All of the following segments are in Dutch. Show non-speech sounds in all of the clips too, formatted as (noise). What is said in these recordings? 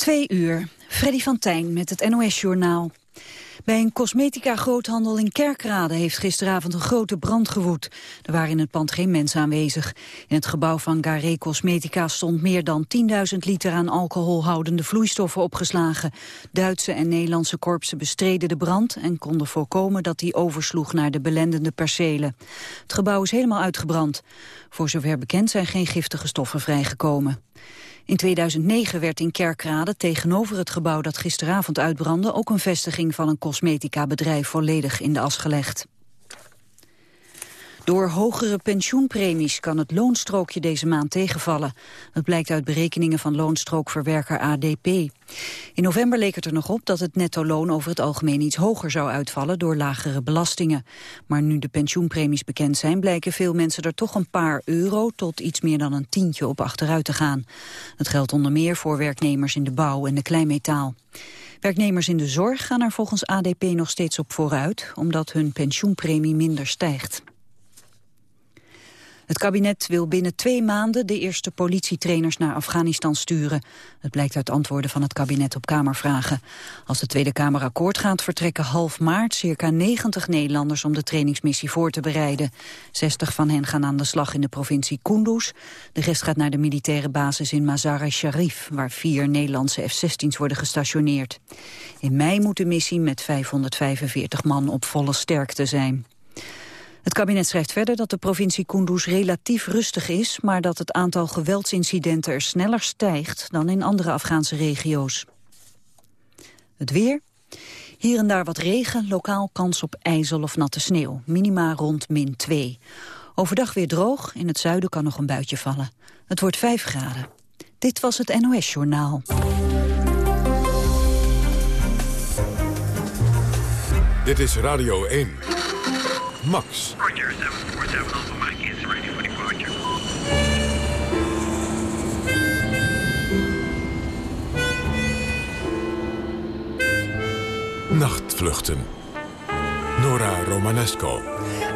Twee uur. Freddy van Tijn met het NOS-journaal. Bij een cosmetica-groothandel in Kerkrade heeft gisteravond een grote brand gewoed. Er waren in het pand geen mensen aanwezig. In het gebouw van Garé Cosmetica stond meer dan 10.000 liter aan alcoholhoudende vloeistoffen opgeslagen. Duitse en Nederlandse korpsen bestreden de brand en konden voorkomen dat die oversloeg naar de belendende percelen. Het gebouw is helemaal uitgebrand. Voor zover bekend zijn geen giftige stoffen vrijgekomen. In 2009 werd in Kerkrade tegenover het gebouw dat gisteravond uitbrandde ook een vestiging van een cosmetica-bedrijf volledig in de as gelegd. Door hogere pensioenpremies kan het loonstrookje deze maand tegenvallen. Dat blijkt uit berekeningen van loonstrookverwerker ADP. In november leek het er nog op dat het netto-loon over het algemeen iets hoger zou uitvallen door lagere belastingen. Maar nu de pensioenpremies bekend zijn, blijken veel mensen er toch een paar euro tot iets meer dan een tientje op achteruit te gaan. Dat geldt onder meer voor werknemers in de bouw en de kleinmetaal. Werknemers in de zorg gaan er volgens ADP nog steeds op vooruit, omdat hun pensioenpremie minder stijgt. Het kabinet wil binnen twee maanden de eerste politietrainers naar Afghanistan sturen. Het blijkt uit antwoorden van het kabinet op Kamervragen. Als de Tweede Kamer akkoord gaat, vertrekken half maart circa 90 Nederlanders om de trainingsmissie voor te bereiden. 60 van hen gaan aan de slag in de provincie Kunduz. De rest gaat naar de militaire basis in Mazar-e-Sharif, waar vier Nederlandse F-16's worden gestationeerd. In mei moet de missie met 545 man op volle sterkte zijn. Het kabinet schrijft verder dat de provincie Kunduz relatief rustig is... maar dat het aantal geweldsincidenten er sneller stijgt dan in andere Afghaanse regio's. Het weer. Hier en daar wat regen, lokaal kans op ijzel of natte sneeuw. Minima rond min 2. Overdag weer droog, in het zuiden kan nog een buitje vallen. Het wordt 5 graden. Dit was het NOS Journaal. Dit is Radio 1. Max. Roger, 747 Alpha Mike is ready for departure. Nachtvluchten. Nora Romanesco.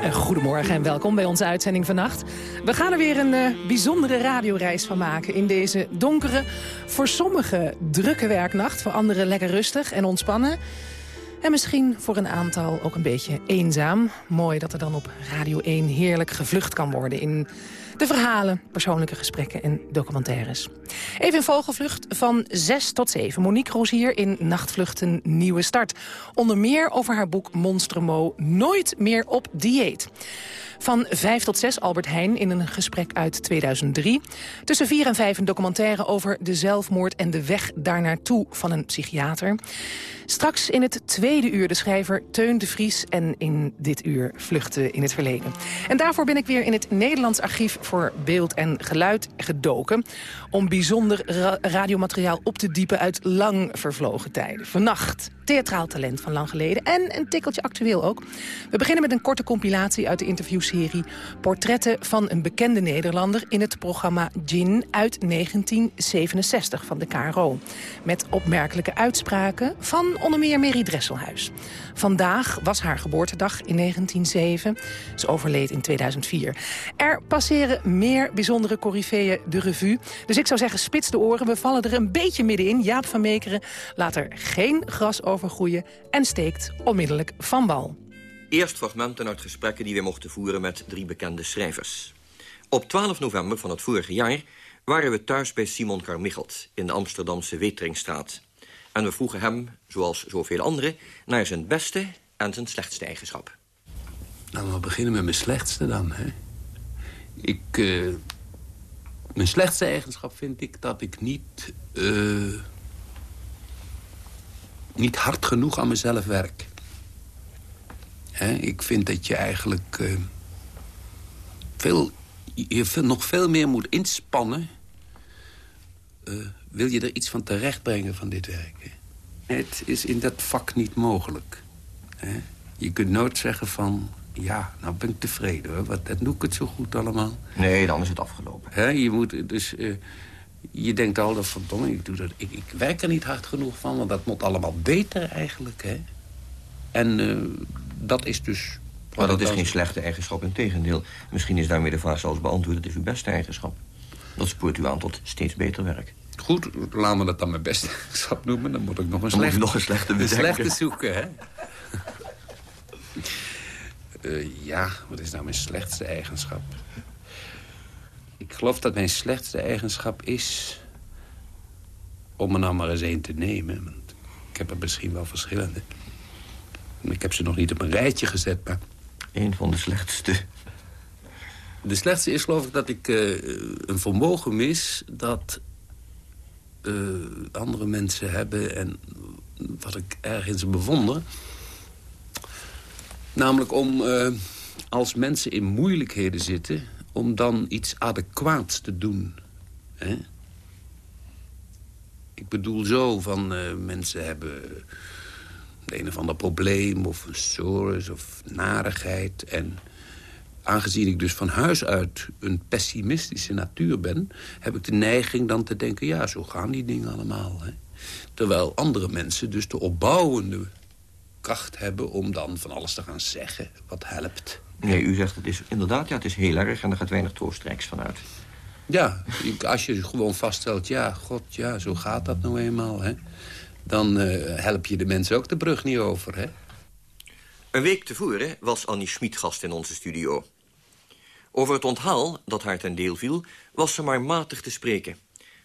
Eh, Goedemorgen en welkom bij onze uitzending vannacht. We gaan er weer een eh, bijzondere radioreis van maken in deze donkere, voor sommigen drukke werknacht, voor anderen lekker rustig en ontspannen. En misschien voor een aantal ook een beetje eenzaam. Mooi dat er dan op Radio 1 heerlijk gevlucht kan worden in de verhalen, persoonlijke gesprekken en documentaires. Even in vogelvlucht van 6 tot 7. Monique Rosier in Nachtvluchten Nieuwe Start. Onder meer over haar boek Monstremo Nooit meer op dieet. Van 5 tot 6 Albert Heijn in een gesprek uit 2003. Tussen 4 en 5 een documentaire over de zelfmoord en de weg daarnaartoe van een psychiater. Straks in het tweede uur de schrijver Teun de Vries... en in dit uur vluchten in het verleden. En daarvoor ben ik weer in het Nederlands Archief voor Beeld en Geluid gedoken... om bijzonder ra radiomateriaal op te diepen uit lang vervlogen tijden. Vannacht theatraal talent van lang geleden en een tikkeltje actueel ook. We beginnen met een korte compilatie uit de interviewserie... Portretten van een bekende Nederlander in het programma Gin uit 1967 van de KRO. Met opmerkelijke uitspraken van onder meer Mary Dresselhuis. Vandaag was haar geboortedag in 1907. Ze overleed in 2004. Er passeren meer bijzondere coryfeeën de revue. Dus ik zou zeggen, spits de oren. We vallen er een beetje middenin. Jaap van Meekeren laat er geen gras over en steekt onmiddellijk van wal. Eerst fragmenten uit gesprekken die we mochten voeren met drie bekende schrijvers. Op 12 november van het vorige jaar waren we thuis bij Simon Carmichelt... in de Amsterdamse Weteringstraat. En we vroegen hem, zoals zoveel anderen, naar zijn beste en zijn slechtste eigenschap. Nou, we beginnen met mijn slechtste dan. Hè? Ik, uh, mijn slechtste eigenschap vind ik dat ik niet... Uh, niet hard genoeg aan mezelf werk. Ik vind dat je eigenlijk... Uh, veel, je veel, nog veel meer moet inspannen wil je er iets van terechtbrengen van dit werk. Het is in dat vak niet mogelijk. Je kunt nooit zeggen van... ja, nou ben ik tevreden hoor, wat, dat doe ik het zo goed allemaal. Nee, dan is het afgelopen. Je moet dus... Uh, je denkt altijd van, domme, ik, doe dat, ik, ik werk er niet hard genoeg van... want dat moet allemaal beter eigenlijk. Hè? En uh, dat is dus... Maar dat is geen slechte eigenschap, in tegendeel. Misschien is daarmee de vraag zelfs beantwoord... het is uw beste eigenschap. Dat spoort u aan tot steeds beter werk. Goed, laten we dat dan mijn beste eigenschap noemen. Dan moet ik nog een Dan slechte, nog een slechte een slechte zoeken, hè? (laughs) Eh, ja, wat is nou mijn slechtste eigenschap? Ik geloof dat mijn slechtste eigenschap is... om er nou maar eens één te nemen. Want ik heb er misschien wel verschillende. Ik heb ze nog niet op een rijtje gezet, maar... Een van de slechtste. De slechtste is geloof ik dat ik eh, een vermogen mis... dat eh, andere mensen hebben en wat ik erg in ze bewonder. Namelijk om, eh, als mensen in moeilijkheden zitten... om dan iets adequaats te doen. Hè? Ik bedoel zo van eh, mensen hebben een of ander probleem... of een sores of narigheid en aangezien ik dus van huis uit een pessimistische natuur ben... heb ik de neiging dan te denken, ja, zo gaan die dingen allemaal. Hè? Terwijl andere mensen dus de opbouwende kracht hebben... om dan van alles te gaan zeggen wat helpt. Nee, u zegt het is inderdaad, ja, het is heel erg en er gaat weinig troostrijks vanuit. Ja, als je gewoon vaststelt, ja, god, ja, zo gaat dat nou eenmaal. Hè? Dan eh, help je de mensen ook de brug niet over, hè? Een week tevoren was Annie Schmid gast in onze studio. Over het onthaal dat haar ten deel viel, was ze maar matig te spreken.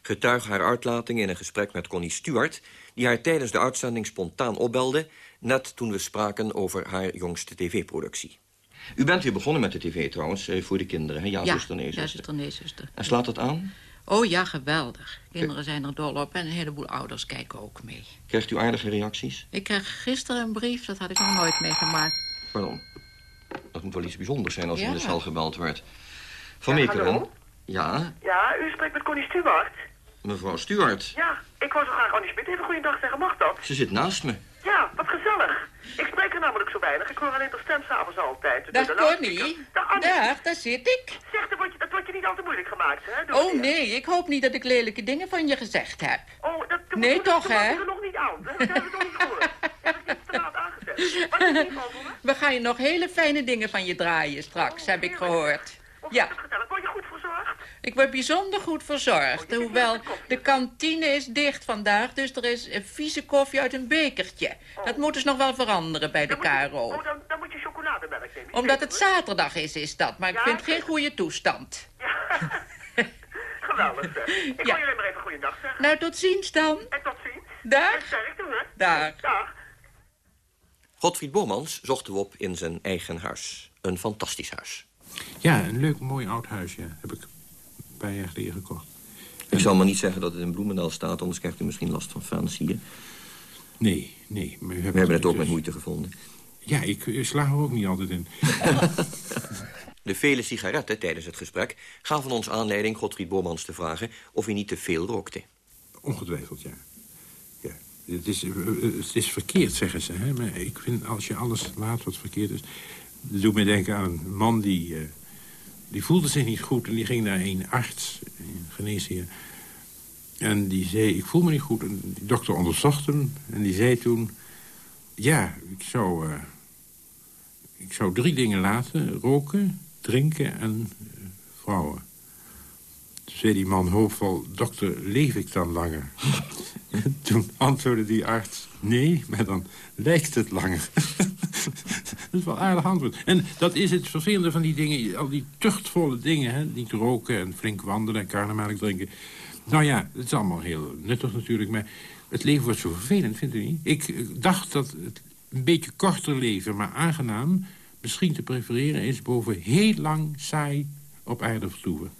Getuig haar uitlating in een gesprek met Connie Stewart... die haar tijdens de uitzending spontaan opbelde... net toen we spraken over haar jongste tv-productie. U bent weer begonnen met de tv trouwens, eh, voor de kinderen, hè? Ja, Ja, zuster, nee, ja, zuster. zuster, nee, zuster. En slaat dat aan? Oh ja, geweldig. Kinderen zijn er dol op en een heleboel ouders kijken ook mee. Krijgt u aardige reacties? Ik kreeg gisteren een brief, dat had ik nog nooit meegemaakt. Pardon. Dat moet wel iets bijzonders zijn als u Ja. in de cel gebeld wordt. Van Ja? Ja, Ja, u spreekt met Connie Stewart. mevrouw Stuart. Ja, ik wou zo graag Annie Smit even goeiedag zeggen. Mag dat? Ze zit naast me. Ja, wat gezellig. Ik spreek er namelijk zo weinig. Ik hoor alleen de stem s'avonds altijd. Dag De Connie. Dag Annie. Dag, daar zit ik. Zeg, dat wordt, je, dat wordt je niet al te moeilijk gemaakt, hè? Doe Oh nee, ik hoop niet dat ik lelijke dingen van je gezegd heb. Oh, dat, dat Nee, dat- toch, dat hè? er nog niet aan. Dat hebben we nog niet gehoord. (laughs) Ik niet te laat aangezet. Wat is? We gaan je nog hele fijne dingen van je draaien straks, heb ik gehoord. Of Ja, is het gezellig? Word je goed verzorgd? Ik word bijzonder goed verzorgd. Hoewel, de kantine is dicht vandaag, dus er is eh, vieze koffie uit een bekertje. Dat moet dus nog wel veranderen bij de KRO. Oh, dan, dan moet je chocolademelk nemen. Omdat het zaterdag is, is dat. Maar ik vind geen goede toestand. (laughs) Geweldig, zeg. (laughs) Ik Ja. wil je alleen maar even goeiedag zeggen. Nou, tot ziens dan. En tot ziens. Dag. En sterkte. Dag. Dag. Godfried Bomans zochten we op in zijn eigen huis. Een fantastisch huis. Ja, een leuk, mooi oud huis, ja. Heb ik een paar jaar geleden gekocht. Ik zal maar niet zeggen dat het in Bloemendaal staat, anders krijgt u misschien last van financiën. Nee, nee. Maar We hebben het ook dus- met moeite gevonden. Ja, ik sla er ook niet altijd in. (laughs) De vele sigaretten tijdens het gesprek gaven ons aanleiding Godfried Bomans te vragen of hij niet te veel rookte. Ongetwijfeld, ja. ja. Het, is, eh, eh, het is verkeerd, zeggen ze. Hè? Maar ik vind als je alles laat wat verkeerd is... Dat doet me denken aan een man die... eh, die voelde zich niet goed en die ging naar een arts, een geneesheer. En die zei, ik voel me niet goed. En die dokter onderzocht hem en die zei toen... Ja, ik zou, eh, ik zou drie dingen laten. Roken, drinken en eh, vrouwen. Toen zei die man hoopvol, dokter, leef ik dan langer? (laughs) Toen antwoordde die arts, nee, maar dan lijkt het langer. (laughs) dat is wel een aardig antwoord. En dat is het vervelende van die dingen, al die tuchtvolle dingen. Hè? Niet roken en flink wandelen en karnemelk drinken. Nou ja, het is allemaal heel nuttig natuurlijk, maar het leven wordt zo vervelend, vindt u niet? Ik dacht dat het een beetje korter leven, maar aangenaam... misschien te prefereren is boven heel lang saai op aarde vertoeven.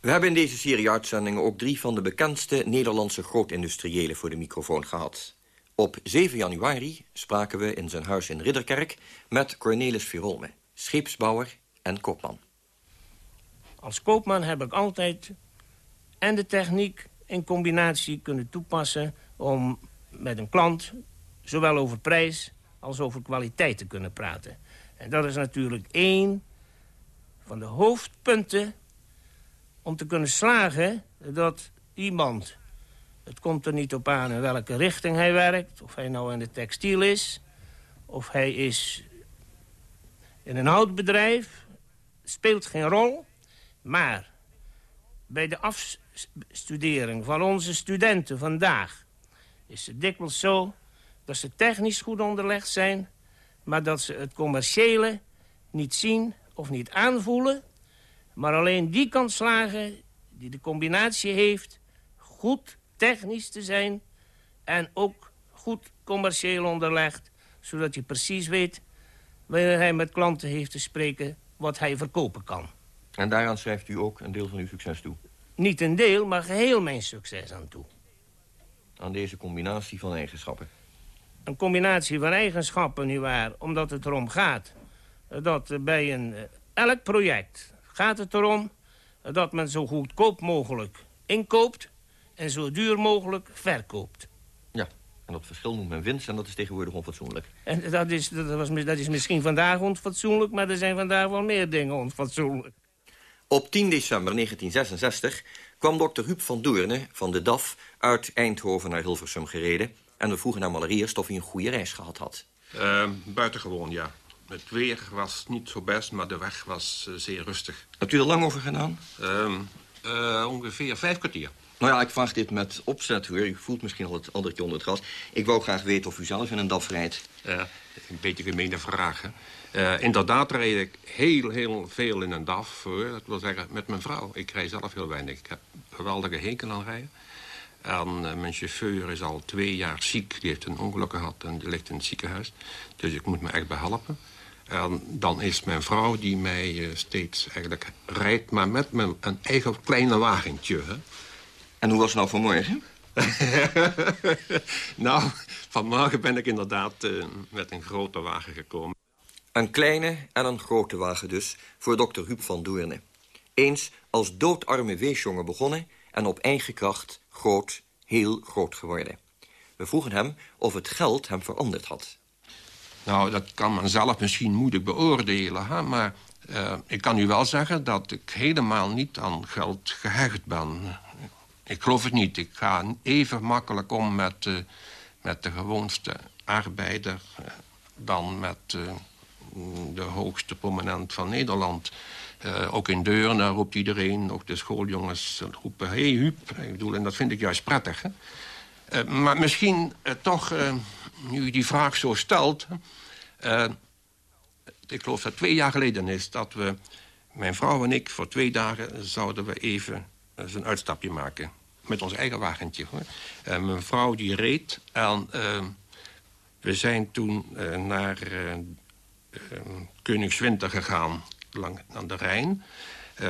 We hebben in deze serie uitzendingen ook drie van de bekendste Nederlandse grootindustriëlen voor de microfoon gehad. Op 7 januari spraken we in zijn huis in Ridderkerk met Cornelis Virolme, scheepsbouwer en koopman. Als koopman heb ik altijd en de techniek in combinatie kunnen toepassen... om met een klant zowel over prijs als over kwaliteit te kunnen praten. En dat is natuurlijk één van de hoofdpunten om te kunnen slagen dat iemand... het komt er niet op aan in welke richting hij werkt... of hij nou in de textiel is, of hij is in een houtbedrijf... speelt geen rol... Maar bij de studering van onze studenten vandaag... is het dikwijls zo dat ze technisch goed onderlegd zijn... maar dat ze het commerciële niet zien of niet aanvoelen... maar alleen die kan slagen die de combinatie heeft... goed technisch te zijn en ook goed commercieel onderlegd... zodat je precies weet wanneer hij met klanten heeft te spreken... wat hij verkopen kan. En daaraan schrijft u ook een deel van uw succes toe? Niet een deel, maar geheel mijn succes aan toe. Aan deze combinatie van eigenschappen? Een combinatie van eigenschappen, nietwaar, omdat het erom gaat... dat bij een, eh, elk project gaat het erom... dat men zo goedkoop mogelijk inkoopt... en zo duur mogelijk verkoopt. Ja, en dat verschil noemt men winst en dat is tegenwoordig onfatsoenlijk. En dat is, dat, was, dat is misschien vandaag onfatsoenlijk... maar er zijn vandaag wel meer dingen onfatsoenlijk. Op 10 december 1966 kwam dokter Huub van Doorne van de DAF... uit Eindhoven naar Hilversum gereden... en we vroegen naar Maleriers of hij een goede reis gehad had. Uh, buitengewoon, ja. Het weer was niet zo best, maar de weg was uh, zeer rustig. Hebt u er lang over gedaan? Uh, ongeveer vijf kwartier. Nou ja, ik vraag dit met opzet, hoor. U voelt misschien al het andertje onder het gras. Ik wou graag weten of u zelf in een DAF rijdt. Ja, een beetje gemene vragen. Uh, inderdaad rijd ik heel, heel veel in een DAF. Hoor. Dat wil zeggen, met mijn vrouw. Ik rij zelf heel weinig. Ik heb geweldige hekel aan rijden. En uh, mijn chauffeur is al twee jaar ziek. Die heeft een ongeluk gehad en die ligt in het ziekenhuis. Dus ik moet me echt behelpen. En dan is mijn vrouw die mij uh, steeds eigenlijk rijdt... maar met mijn, een eigen kleine wagentje. Hè. En hoe was het nou vanmorgen? (laughs) nou, vanmorgen ben ik inderdaad uh, met een grote wagen gekomen. Een kleine en een grote wagen dus, voor dokter Huub van Doorne. Eens als doodarme weesjongen begonnen... en op eigen kracht groot, heel groot geworden. We vroegen hem of het geld hem veranderd had. Nou, dat kan men zelf misschien moeilijk beoordelen, hè? maar uh, ik kan u wel zeggen dat ik helemaal niet aan geld gehecht ben. Ik geloof het niet. Ik ga even makkelijk om met, uh, met de gewoonste arbeider... Uh, dan met de hoogste prominent van Nederland. ook in Deurne roept iedereen, ook de schooljongens roepen... hey, Huub, ik bedoel, en dat vind ik juist prettig. Hè? maar misschien toch nu u die vraag zo stelt... Ik geloof dat twee jaar geleden is dat we... mijn vrouw en ik voor twee dagen zouden we even eens een uitstapje maken. Met ons eigen wagentje. Hoor. Uh, mijn vrouw die reed en uh, we zijn toen naar Koningswinter gegaan... lang aan de Rijn.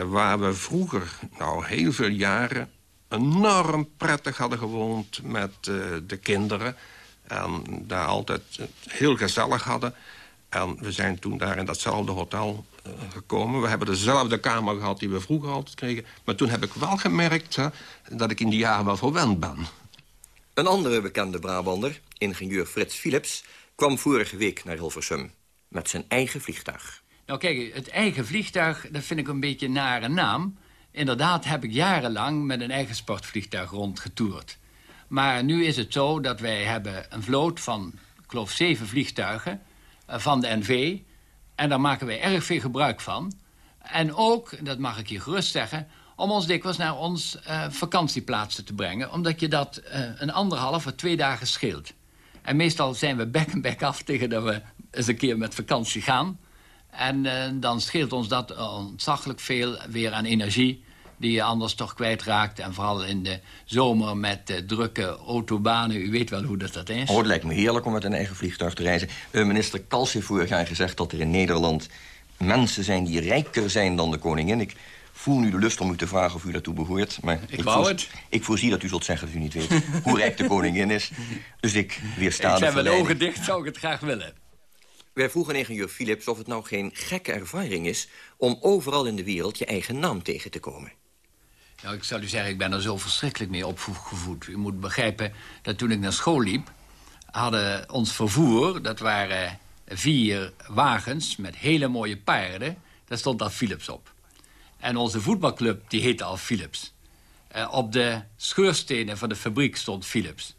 waar we vroeger, nou heel veel jaren... enorm prettig hadden gewoond met de kinderen... En daar altijd heel gezellig hadden. En we zijn toen daar in datzelfde hotel uh, gekomen. We hebben dezelfde kamer gehad die we vroeger altijd kregen. Maar toen heb ik wel gemerkt hè, dat ik in die jaren wel verwend ben. Een andere bekende Brabander, ingenieur Frits Philips... kwam vorige week naar Hilversum met zijn eigen vliegtuig. Nou kijk, het eigen vliegtuig, dat vind ik een beetje een nare naam. Inderdaad heb ik jarenlang met een eigen sportvliegtuig rondgetoerd. Maar nu is het zo dat wij hebben een vloot van, ik geloof, zeven vliegtuigen van de NV. En daar maken wij erg veel gebruik van. En ook, dat mag ik hier gerust zeggen... om ons dikwijls naar ons uh, vakantieplaatsen te brengen. Omdat je dat uh, een anderhalf of twee dagen scheelt. En meestal zijn we bek en bek af tegen dat we eens een keer met vakantie gaan. En dan scheelt ons dat ontzaglijk veel weer aan energie die je anders toch kwijtraakt. En vooral in de zomer met uh, drukke autobanen. U weet wel hoe dat, dat is. Oh, het lijkt me heerlijk om met een eigen vliegtuig te reizen. Uh, minister Kals heeft vorig jaar gezegd dat er in Nederland... mensen zijn die rijker zijn dan de koningin. Ik voel nu de lust om u te vragen of u daartoe behoort. Maar ik, ik wou het. Ik voorzie dat u zult zeggen dat u niet weet hoe rijk de koningin is. Dus ik weersta Ik de heb mijn ogen dicht, zou ik het graag willen. Wij vroegen ingenieur Philips of het nou geen gekke ervaring is... om overal in de wereld je eigen naam tegen te komen. Nou, ik zal u zeggen, ik ben er zo verschrikkelijk mee opgevoed. U moet begrijpen dat toen ik naar school liep... hadden ons vervoer, dat waren vier wagens met hele mooie paarden... daar stond al Philips op. En onze voetbalclub, die heette al Philips. Uh, op de scheurstenen van de fabriek stond Philips.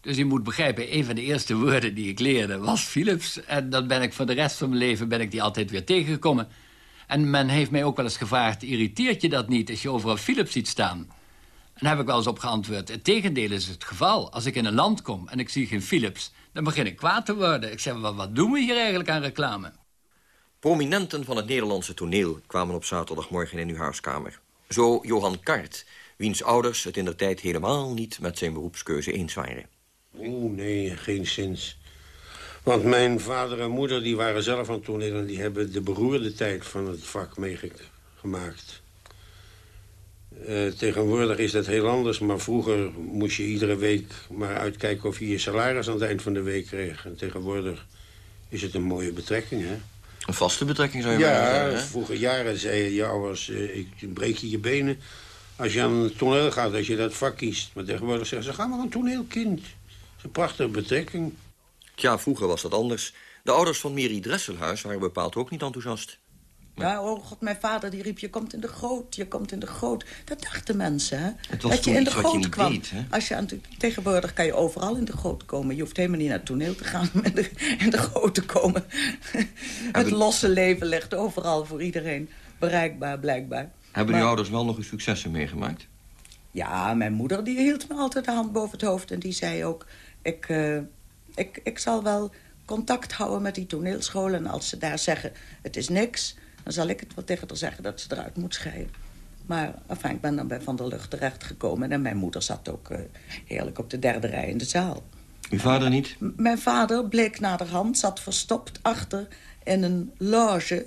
Dus u moet begrijpen, een van de eerste woorden die ik leerde was Philips. En dan ben ik voor de rest van mijn leven ben ik die altijd weer tegengekomen... En men heeft mij ook wel eens gevraagd... irriteert je dat niet als je overal Philips ziet staan? En daar heb ik wel eens op geantwoord. Het tegendeel is het geval. Als ik in een land kom en ik zie geen Philips... dan begin ik kwaad te worden. Ik zeg, wat, wat doen we hier eigenlijk aan reclame? Prominenten van het Nederlandse toneel kwamen op zaterdagmorgen in uw huiskamer. Zo Johan Kart, wiens ouders het in der tijd helemaal niet met zijn beroepskeuze eens waren. Oeh, nee, geen zins. Want mijn vader en moeder die waren zelf aan het toneel... en die hebben de beroerde tijd van het vak meegemaakt. Uh, tegenwoordig is dat heel anders, maar vroeger moest je iedere week maar uitkijken of je je salaris aan het eind van de week kreeg. En tegenwoordig is het een mooie betrekking, hè? Een vaste betrekking zou je ja, zeggen, Ja, vroeger jaren zei je ouders, uh, ik breek je je benen als je aan het toneel gaat, als je dat vak kiest. Maar tegenwoordig zeggen ze, ga maar een toneelkind. Dat is een prachtige betrekking. Tja, vroeger was dat anders. De ouders van Miri Dresselhuis waren bepaald ook niet enthousiast. Ja, oh god, mijn vader die riep, je komt in de goot, je komt in de goot. Dat dachten mensen, hè? Het was dat je in de goot kwam. deed, hè? Als je aan, tegenwoordig kan je overal in de goot komen. Je hoeft helemaal niet naar het toneel te gaan om in de, in de goot te komen. (laughs) het losse leven ligt overal voor iedereen bereikbaar, blijkbaar. Hebben Maar- uw ouders wel nog eens successen meegemaakt? Ja, mijn moeder die hield me altijd de hand boven het hoofd. En die zei ook, ik, eh, ik, ik zal wel contact houden met die toneelscholen. En als ze daar zeggen, het is niks... dan zal ik het wel tegen haar zeggen dat ze eruit moet scheiden. Maar enfin, ik ben dan bij Van der Lucht terechtgekomen. En mijn moeder zat ook eh, heerlijk op de derde rij in de zaal. Uw vader niet? M- mijn vader bleek naderhand, zat verstopt achter in een loge.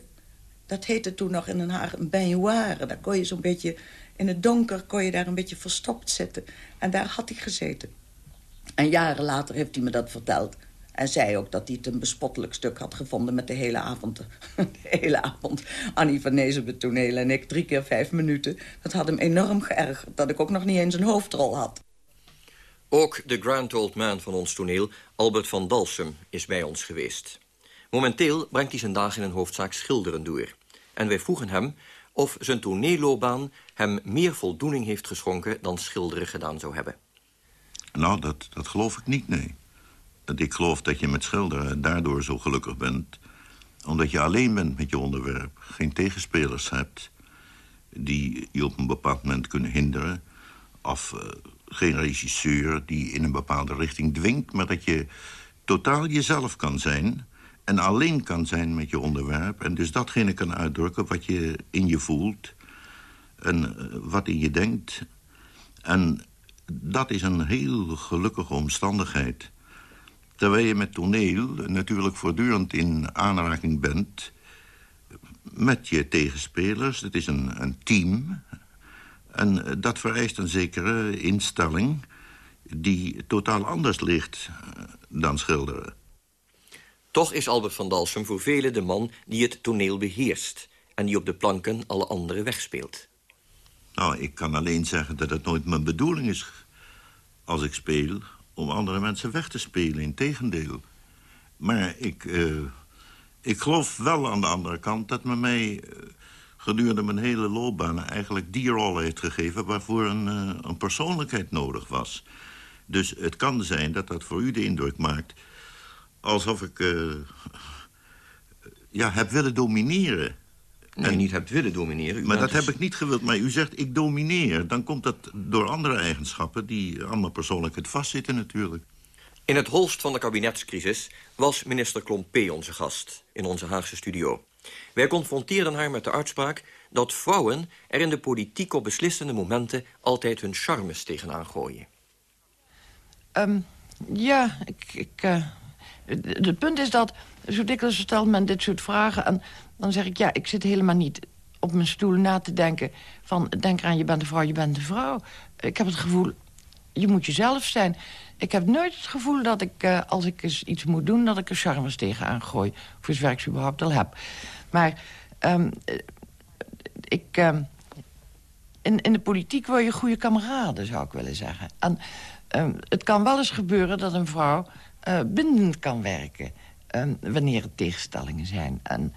Dat heette toen nog in Den Haag een baignoire. Daar kon je zo'n beetje, in het donker kon je daar een beetje verstopt zitten. En daar had hij gezeten. En jaren later heeft hij me dat verteld. En zei ook dat hij het een bespottelijk stuk had gevonden met de hele avond. (laughs) De hele avond. Annie van Nezen het toneel en ik drie keer vijf minuten. Dat had hem enorm geërgerd dat ik ook nog niet eens een hoofdrol had. Ook de grand old man van ons toneel, Albert van Dalsum, is bij ons geweest. Momenteel brengt hij zijn dagen in een hoofdzaak schilderen door. En wij vroegen hem of zijn toneelloopbaan hem meer voldoening heeft geschonken... dan schilderen gedaan zou hebben. Nou, dat, dat geloof ik niet, nee. Ik geloof dat je met schilderen daardoor zo gelukkig bent... omdat je alleen bent met je onderwerp. Geen tegenspelers hebt die je op een bepaald moment kunnen hinderen. Of eh, geen regisseur die in een bepaalde richting dwingt... maar dat je totaal jezelf kan zijn... en alleen kan zijn met je onderwerp... en dus datgene kan uitdrukken wat je in je voelt... en eh, wat in je denkt... En dat is een heel gelukkige omstandigheid. Terwijl je met toneel natuurlijk voortdurend in aanraking bent... met je tegenspelers. Het is een, een team. En dat vereist een zekere instelling... die totaal anders ligt eh, dan schilderen. Toch is Albert van Dalsum voor velen de man die het toneel beheerst... en die op de planken alle anderen wegspeelt. Nou, ik kan alleen zeggen dat het nooit mijn bedoeling is... als ik speel, om andere mensen weg te spelen. Integendeel. Maar ik, eh, ik geloof wel aan de andere kant... dat men mij eh, gedurende mijn hele loopbaan... eigenlijk die rol heeft gegeven... waarvoor een, eh, een persoonlijkheid nodig was. Dus het kan zijn dat dat voor u de indruk maakt... alsof ik ja, heb willen domineren... Nee, niet hebt willen domineren. U Maar dat dus- heb ik niet gewild. Maar u zegt, ik domineer. Dan komt dat door andere eigenschappen... die aan mijn persoonlijkheid vastzitten natuurlijk. In het holst van de kabinetscrisis was minister Klompé onze gast in onze Haagse studio. Wij confronteerden haar met de uitspraak dat vrouwen er in de politiek op beslissende momenten altijd hun charmes tegenaan gooien. Ehm, ja, ik... ik eh, het het punt is dat zo dikwijls stelt men dit soort vragen... en dan zeg ik, ja, ik zit helemaal niet op mijn stoel na te denken... van, denk eraan, je bent een vrouw, je bent een vrouw. Ik heb het gevoel, je moet jezelf zijn. Ik heb nooit het gevoel dat ik, eh, als ik eens iets moet doen... dat ik er charmes tegenaan gooi, voor zover ik ze überhaupt al heb. Maar ehm, eh, ik... ehm, in, in de politiek word je goede kameraden, zou ik willen zeggen. En ehm, het kan wel eens gebeuren dat een vrouw eh, bindend kan werken... ehm, wanneer er tegenstellingen zijn. En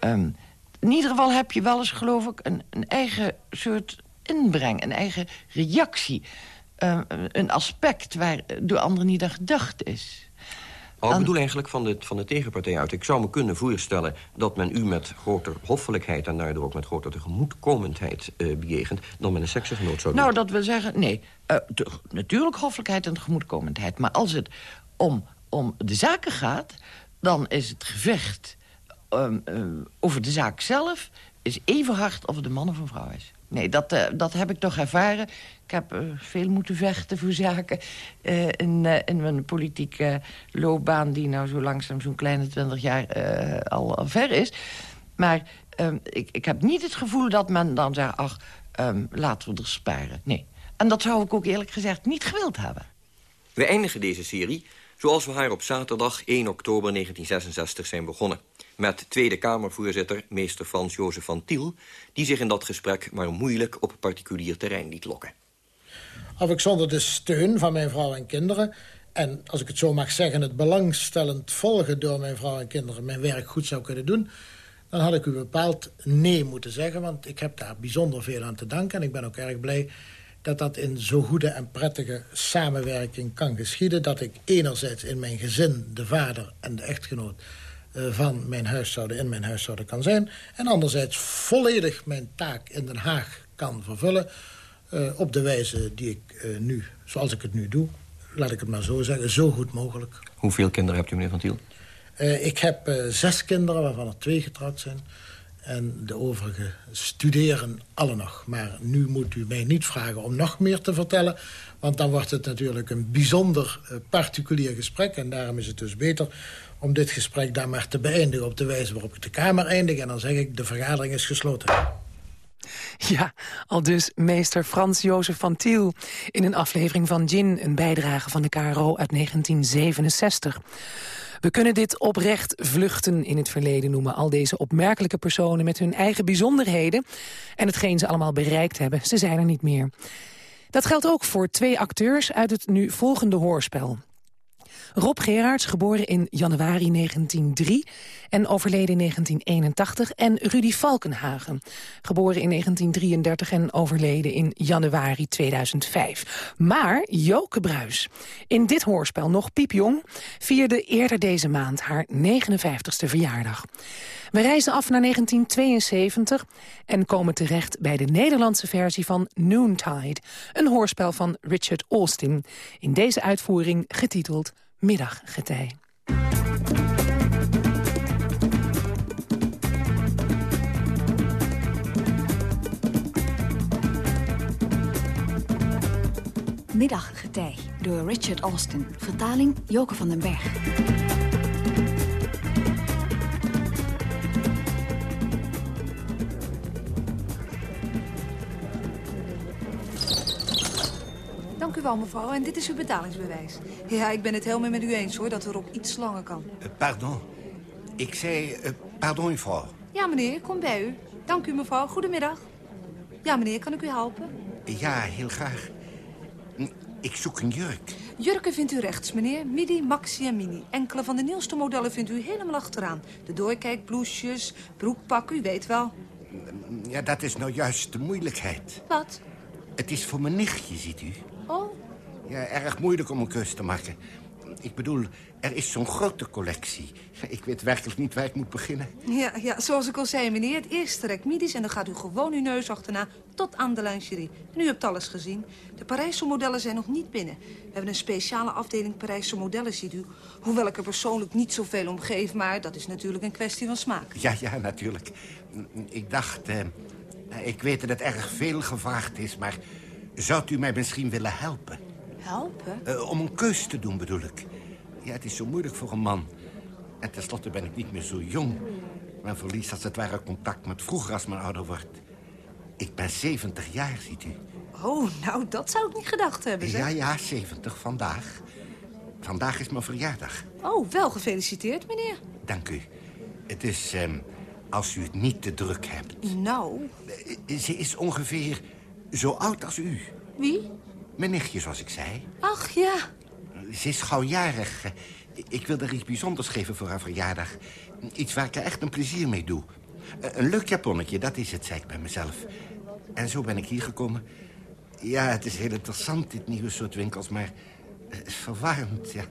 ehm, in ieder geval heb je wel eens, geloof ik, een, een eigen soort inbreng... een eigen reactie, ehm, een aspect waar door anderen niet aan gedacht is. Oh, ik bedoel eigenlijk van de, van de tegenpartij uit. Ik zou me kunnen voorstellen dat men u met groter hoffelijkheid... en daardoor ook met groter tegemoetkomendheid uh, bejegent... dan met een seksgenoot zou doen. Nou, dat wil zeggen, nee. Uh, de, natuurlijk hoffelijkheid en tegemoetkomendheid. Maar als het om, om de zaken gaat... dan is het gevecht um, uh, over de zaak zelf... is even hard of het een man of een vrouw is. Nee, dat, uh, dat heb ik toch ervaren. Ik heb uh, veel moeten vechten voor zaken in, in mijn politieke loopbaan... die nou zo langzaam zo'n kleine twintig jaar al, al, ver is. Maar um, ik, ik heb niet het gevoel dat men dan zegt... ach, um, laten we er sparen. Nee. En dat zou ik ook eerlijk gezegd niet gewild hebben. We eindigen deze serie zoals we haar op zaterdag 1 oktober 1966 zijn begonnen. Met Tweede Kamervoorzitter, meester Frans Jozef van Tiel... die zich in dat gesprek maar moeilijk op particulier terrein liet lokken. Of ik zonder de steun van mijn vrouw en kinderen... en, als ik het zo mag zeggen, het belangstellend volgen door mijn vrouw en kinderen... mijn werk goed zou kunnen doen... dan had ik u bepaald nee moeten zeggen... want ik heb daar bijzonder veel aan te danken... en ik ben ook erg blij dat dat in zo goede en prettige samenwerking kan geschieden. Dat ik enerzijds in mijn gezin de vader en de echtgenoot uh, van mijn huishouden in mijn huishouden kan zijn. En anderzijds volledig mijn taak in Den Haag kan vervullen. Uh, op de wijze die ik uh, nu, zoals ik het nu doe, laat ik het maar zo zeggen, zo goed mogelijk. Hoeveel kinderen hebt u, meneer Van Tiel? ik heb zes kinderen, waarvan er twee getrouwd zijn. En de overige studeren alle nog. Maar nu moet u mij niet vragen om nog meer te vertellen. Want dan wordt het natuurlijk een bijzonder uh, particulier gesprek. En daarom is het dus beter om dit gesprek dan maar te beëindigen... op de wijze waarop ik de Kamer eindig. En dan zeg ik, de vergadering is gesloten. Ja, al dus meester Frans Jozef van Tiel... in een aflevering van Gin, een bijdrage van de KRO uit 1967. We kunnen dit oprecht vluchten in het verleden noemen. Al deze opmerkelijke personen met hun eigen bijzonderheden... en hetgeen ze allemaal bereikt hebben, ze zijn er niet meer. Dat geldt ook voor twee acteurs uit het nu volgende hoorspel. Rob Gerards, geboren in januari 1903 en overleden in 1981. En Rudy Valkenhagen, geboren in 1933 en overleden in januari 2005. Maar Joke Bruis, in dit hoorspel nog piepjong... vierde eerder deze maand haar 59ste verjaardag. We reizen af naar 1972 en komen terecht bij de Nederlandse versie van Noontide. Een hoorspel van Richard Austin. In deze uitvoering getiteld Middaggetij. Middaggetij door Richard Austin. Vertaling Joke van den Berg. Wel, mevrouw. En dit is uw betalingsbewijs. Ja, ik ben het helemaal met u eens, hoor, dat erop iets langer kan. Uh, pardon. Ik zei, uh, pardon, mevrouw. Ja, meneer, kom bij u. Dank u, mevrouw. Goedemiddag. Ja, meneer, kan ik u helpen? Ja, heel graag. Ik zoek een jurk. Jurken vindt u rechts, meneer. Midi, maxi en mini. Enkele van de nieuwste modellen vindt u helemaal achteraan. De doorkijkbloesjes, broekpak, u weet wel. Ja, dat is nou juist de moeilijkheid. Wat? Het is voor mijn nichtje, ziet u. Oh. Ja, erg moeilijk om een keus te maken. Ik bedoel, er is zo'n grote collectie. Ik weet werkelijk niet waar ik moet beginnen. Ja, ja, zoals ik al zei, meneer. Het eerste rek midis en dan gaat u gewoon uw neus achterna tot aan de lingerie. En u hebt alles gezien. De Parijse modellen zijn nog niet binnen. We hebben een speciale afdeling Parijse modellen, ziet u. Hoewel ik er persoonlijk niet zoveel om geef, maar dat is natuurlijk een kwestie van smaak. Ja, ja, natuurlijk. Ik dacht, eh, ik weet dat het erg veel gevraagd is, maar zou u mij misschien willen helpen? Helpen? Uh, om een keus te doen, bedoel ik. Ja, het is zo moeilijk voor een man. En tenslotte ben ik niet meer zo jong. Men verliest als het ware contact met vroeger als men ouder wordt. Ik ben 70 jaar, ziet u. Oh, nou, dat zou ik niet gedacht hebben, zeg. Ja, ja, 70 vandaag. Vandaag is mijn verjaardag. Oh, wel gefeliciteerd, meneer. Dank u. Het is, eh, als u het niet te druk hebt. Nou? Ze is ongeveer zo oud als u. Wie? Mijn nichtje, zoals ik zei. Ach, ja. Ze is gauw jarig. Ik wil er iets bijzonders geven voor haar verjaardag. Iets waar ik er echt een plezier mee doe. Een leuk japonnetje, dat is het, zei ik bij mezelf. En zo ben ik hier gekomen. Ja, het is heel interessant, dit nieuwe soort winkels, maar het is verwarrend, ja.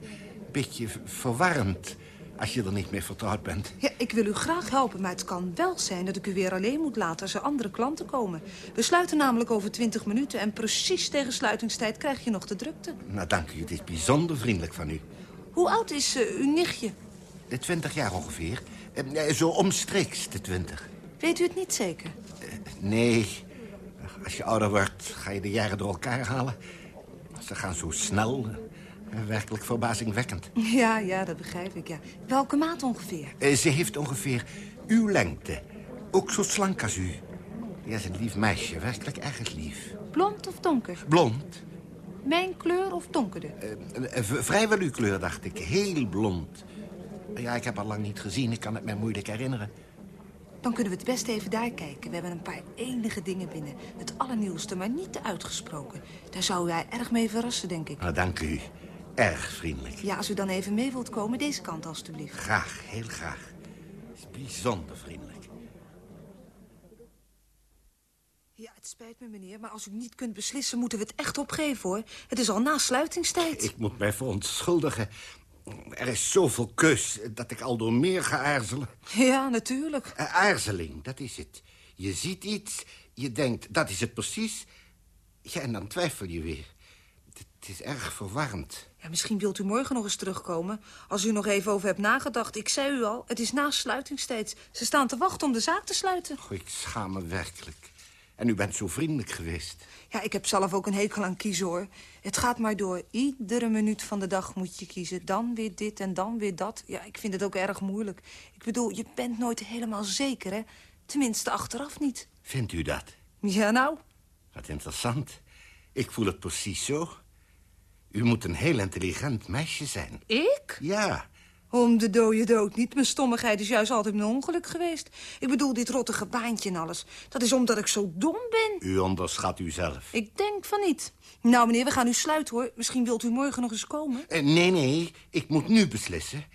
beetje verwarrend als je er niet mee vertrouwd bent. Ja, ik wil u graag helpen, maar het kan wel zijn dat ik u weer alleen moet laten als er andere klanten komen. We sluiten namelijk over 20 minuten en precies tegen sluitingstijd krijg je nog de drukte. Nou, dank u. Het is bijzonder vriendelijk van u. Hoe oud is eh, uw nichtje? De twintig jaar ongeveer. Eh, Zo omstreeks de twintig. Weet u het niet zeker? Nee, als je ouder wordt, ga je de jaren door elkaar halen. Ze gaan zo snel. Eh, Werkelijk verbazingwekkend. Ja, ja, dat begrijp ik, ja. Welke maat ongeveer? Eh, Ze heeft ongeveer uw lengte. Ook zo slank als u. Ja, is een lief meisje. Werkelijk erg lief. Blond of donker? Blond. Mijn kleur of donkerder? Eh, Vrijwel uw kleur, dacht ik. Heel blond. Ja, ik heb haar lang niet gezien. Ik kan het mij moeilijk herinneren. Dan kunnen we het best even daar kijken. We hebben een paar enige dingen binnen. Het allernieuwste, maar niet te uitgesproken. Daar zou jij erg mee verrassen, denk ik. Nou, dank u. Erg vriendelijk. Ja, als u dan even mee wilt komen, deze kant alstublieft. Graag, heel graag. Het is bijzonder vriendelijk. Ja, het spijt me, meneer, maar als u niet kunt beslissen... moeten we het echt opgeven, hoor. Het is al na sluitingstijd. Ik moet mij verontschuldigen. Er is zoveel keus dat ik al door meer ga aarzelen. Ja, natuurlijk. Eh, aarzeling, dat is het. Je ziet iets, je denkt, dat is het precies. Ja, en dan twijfel je weer. Het is erg verwarrend. Ja, misschien wilt u morgen nog eens terugkomen. Als u nog even over hebt nagedacht. Ik zei u al, het is na sluitingstijd. Ze staan te wachten om de zaak te sluiten. Goh, ik schaam me werkelijk. En u bent zo vriendelijk geweest. Ja, ik heb zelf ook een hekel aan kiezen, hoor. Het gaat maar door. Iedere minuut van de dag moet je kiezen. Dan weer dit en dan weer dat. Ja, ik vind het ook erg moeilijk. Ik bedoel, je bent nooit helemaal zeker, hè? Tenminste, achteraf niet. Vindt u dat? Ja, nou? Wat interessant. Ik voel het precies zo. U moet een heel intelligent meisje zijn. Ik? Ja. Om de dode dood niet. Mijn stommigheid is juist altijd mijn ongeluk geweest. Ik bedoel, dit rottige baantje en alles. Dat is omdat ik zo dom ben. U onderschat uzelf. Ik denk van niet. Nou, meneer, we gaan nu sluiten, hoor. Misschien wilt u morgen nog eens komen. Eh, nee, nee, ik moet nu beslissen.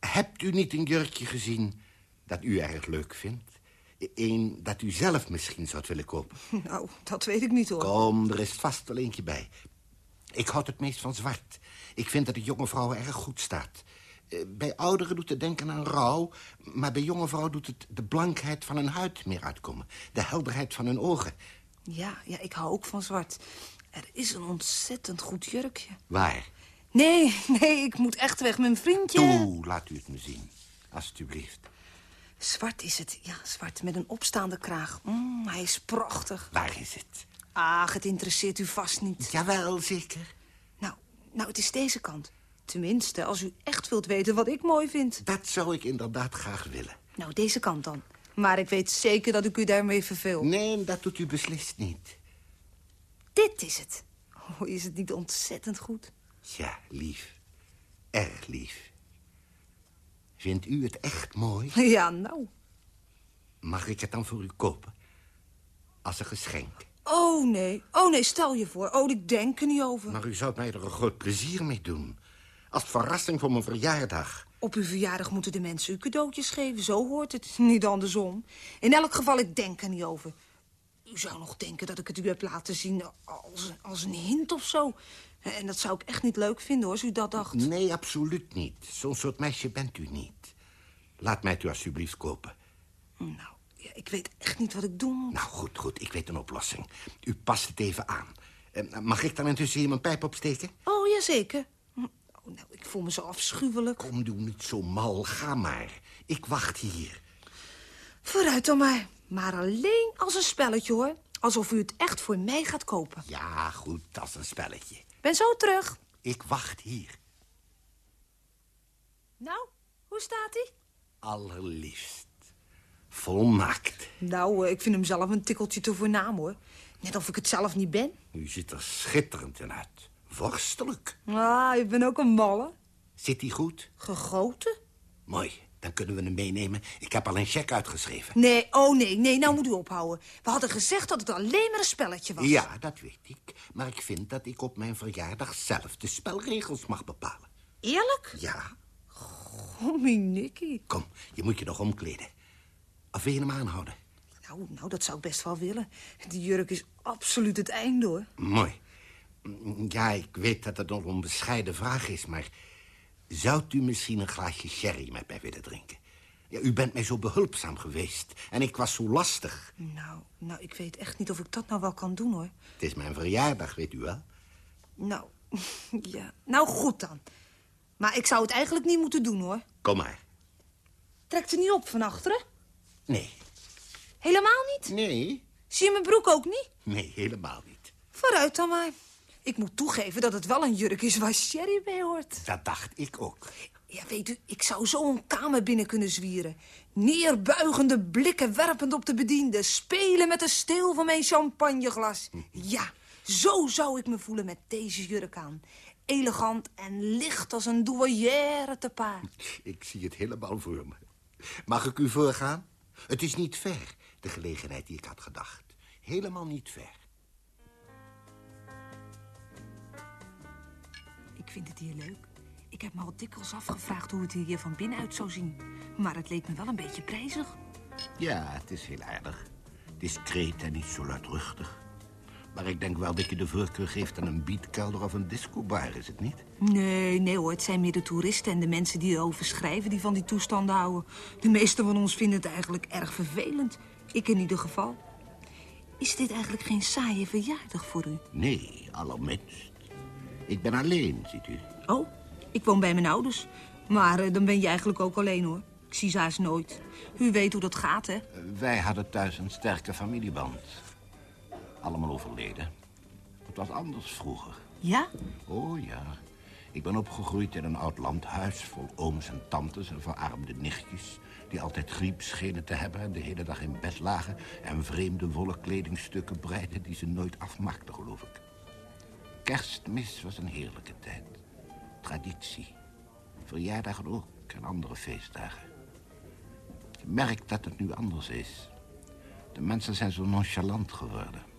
Hebt u niet een jurkje gezien dat u erg leuk vindt? Eén dat u zelf misschien zou willen kopen? (laughs) Nou, dat weet ik niet, hoor. Kom, er is vast wel eentje bij. Ik houd het meest van zwart. Ik vind dat het jonge vrouwen erg goed staat. Eh, Bij ouderen doet het denken aan rouw... maar bij jonge vrouwen doet het de blankheid van hun huid meer uitkomen. De helderheid van hun ogen. Ja, ja, ik hou ook van zwart. Er is een ontzettend goed jurkje. Waar? Nee, (laughs) nee, ik moet echt weg. Mijn vriendje... Toe, laat u het me zien. Alsjeblieft. Zwart is het, ja, zwart met een opstaande kraag. Mm, hij is prachtig. Waar is het? Ach, het interesseert u vast niet. Jawel, zeker. Nou, nou, het is deze kant. Tenminste, als u echt wilt weten wat ik mooi vind. Dat zou ik inderdaad graag willen. Nou, deze kant dan. Maar ik weet zeker dat ik u daarmee verveel. Nee, dat doet u beslist niet. Dit is het. Oh, is het niet ontzettend goed? Ja, lief. Erg lief. Vindt u het echt mooi? Ja, nou. Mag ik het dan voor u kopen? Als een geschenk. Oh, nee. Oh, nee, stel je voor. Oh, ik denk er niet over. Maar u zou mij er een groot plezier mee doen. Als verrassing voor mijn verjaardag. Op uw verjaardag moeten de mensen u cadeautjes geven. Zo hoort het. (laughs) Niet andersom. In elk geval, ik denk er niet over. U zou nog denken dat ik het u heb laten zien als, als een hint of zo. En dat zou ik echt niet leuk vinden, hoor, als u dat dacht. Nee, absoluut niet. Zo'n soort meisje bent u niet. Laat mij het u alsjeblieft kopen. Nou, ja, ik weet echt niet wat ik doen moet. Nou, goed, goed. Ik weet een oplossing. U past het even aan. Eh, Mag ik dan intussen hier mijn pijp opsteken? Oh, jazeker. Oh, nou, ik voel me zo afschuwelijk. Kom, doe niet zo mal. Ga maar. Ik wacht hier. Vooruit dan maar. Maar alleen als een spelletje, hoor. Alsof u het echt voor mij gaat kopen. Ja, goed, als een spelletje. Ben zo terug. Ik wacht hier. Nou, hoe staat hij? Allerliefst. Volmaakt. Nou, eh, ik vind hem zelf een tikkeltje te voornaam, hoor. Net of ik het zelf niet ben. U ziet er schitterend in uit. Vorstelijk. Ah, ik ben ook een malle. Zit hij goed? Gegoten? Mooi. Dan kunnen we hem meenemen. Ik heb al een cheque uitgeschreven. Nee, oh nee, nee, nou moet u ophouden. We hadden gezegd dat het alleen maar een spelletje was. Ja, dat weet ik. Maar ik vind dat ik op mijn verjaardag zelf de spelregels mag bepalen. Eerlijk? Ja. Mijn Nicky. Kom, je moet je nog omkleden. Of wil je hem aanhouden? Nou, nou, dat zou ik best wel willen. Die jurk is absoluut het einde, hoor. Mooi. Ja, ik weet dat het een onbescheiden vraag is, maar... zou u misschien een glaasje sherry met mij willen drinken? Ja, u bent mij zo behulpzaam geweest en ik was zo lastig. Nou, nou, ik weet echt niet of ik dat nou wel kan doen, hoor. Het is mijn verjaardag, weet u wel. Nou, (laughs) ja. Nou, goed dan. Maar ik zou het eigenlijk niet moeten doen, hoor. Kom maar. Trekt u niet op van achteren? Nee. Helemaal niet? Nee? Zie je mijn broek ook niet? Nee, helemaal niet. Vooruit dan maar. Ik moet toegeven dat het wel een jurk is waar sherry bij hoort. Dat dacht ik ook. Ja, weet u, ik zou zo een kamer binnen kunnen zwieren. Neerbuigende blikken werpend op de bediende. Spelen met de steel van mijn champagneglas. Ja, zo zou ik me voelen met deze jurk aan. Elegant en licht als een douairière te paard. Ik zie het helemaal voor me. Mag ik u voorgaan? Het is niet ver, de gelegenheid die ik had gedacht. Helemaal niet ver. Ik vind het hier leuk. Ik heb me al dikwijls afgevraagd hoe het hier van binnenuit zou zien. Maar het leek me wel een beetje prijzig. Ja, het is heel aardig. Discreet en niet zo luidruchtig. Maar ik denk wel dat je de voorkeur geeft aan een bietkelder of een discobar, is het niet? Nee, nee hoor, het zijn meer de toeristen en de mensen die erover schrijven... die van die toestanden houden. De meesten van ons vinden het eigenlijk erg vervelend. Ik in ieder geval. Is dit eigenlijk geen saaie verjaardag voor u? Nee, allerminst. Ik ben alleen, ziet u. Oh, ik woon bij mijn ouders. Maar eh, dan ben je eigenlijk ook alleen, hoor. Ik zie ze haast nooit. U weet hoe dat gaat, hè? Wij hadden thuis een sterke familieband. Allemaal overleden. Het was anders vroeger. Ja? Oh ja. Ik ben opgegroeid in een oud landhuis vol ooms en tantes en verarmde nichtjes... die altijd griep schenen te hebben en de hele dag in bed lagen... en vreemde wollen kledingstukken breiden die ze nooit afmaakten, geloof ik. Kerstmis was een heerlijke tijd. Traditie. Verjaardagen ook en andere feestdagen. Je merkt dat het nu anders is. De mensen zijn zo nonchalant geworden.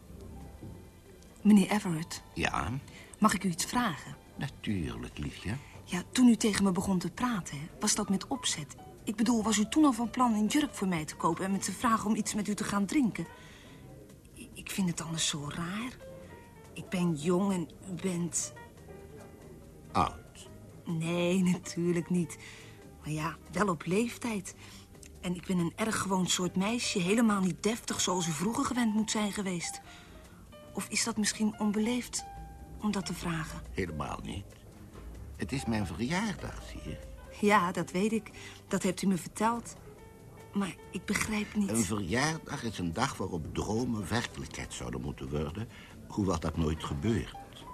Meneer Everett, Ja, mag ik u iets vragen? natuurlijk, liefje. Ja, toen u tegen me begon te praten, was dat met opzet. Ik bedoel, was u toen al van plan een jurk voor mij te kopen... en me te vragen om iets met u te gaan drinken? Ik vind het anders zo raar. Ik ben jong en u bent... Oud. Nee, (laughs) natuurlijk niet. Maar ja, wel op leeftijd. En ik ben een erg gewoon soort meisje. Helemaal niet deftig zoals u vroeger gewend moet zijn geweest. Of is dat misschien onbeleefd om dat te vragen? Helemaal niet. Het is mijn verjaardag, zie je. Ja, dat weet ik. Dat hebt u me verteld. Maar ik begrijp niet. Een verjaardag is een dag waarop dromen werkelijkheid zouden moeten worden... hoewel dat nooit gebeurt.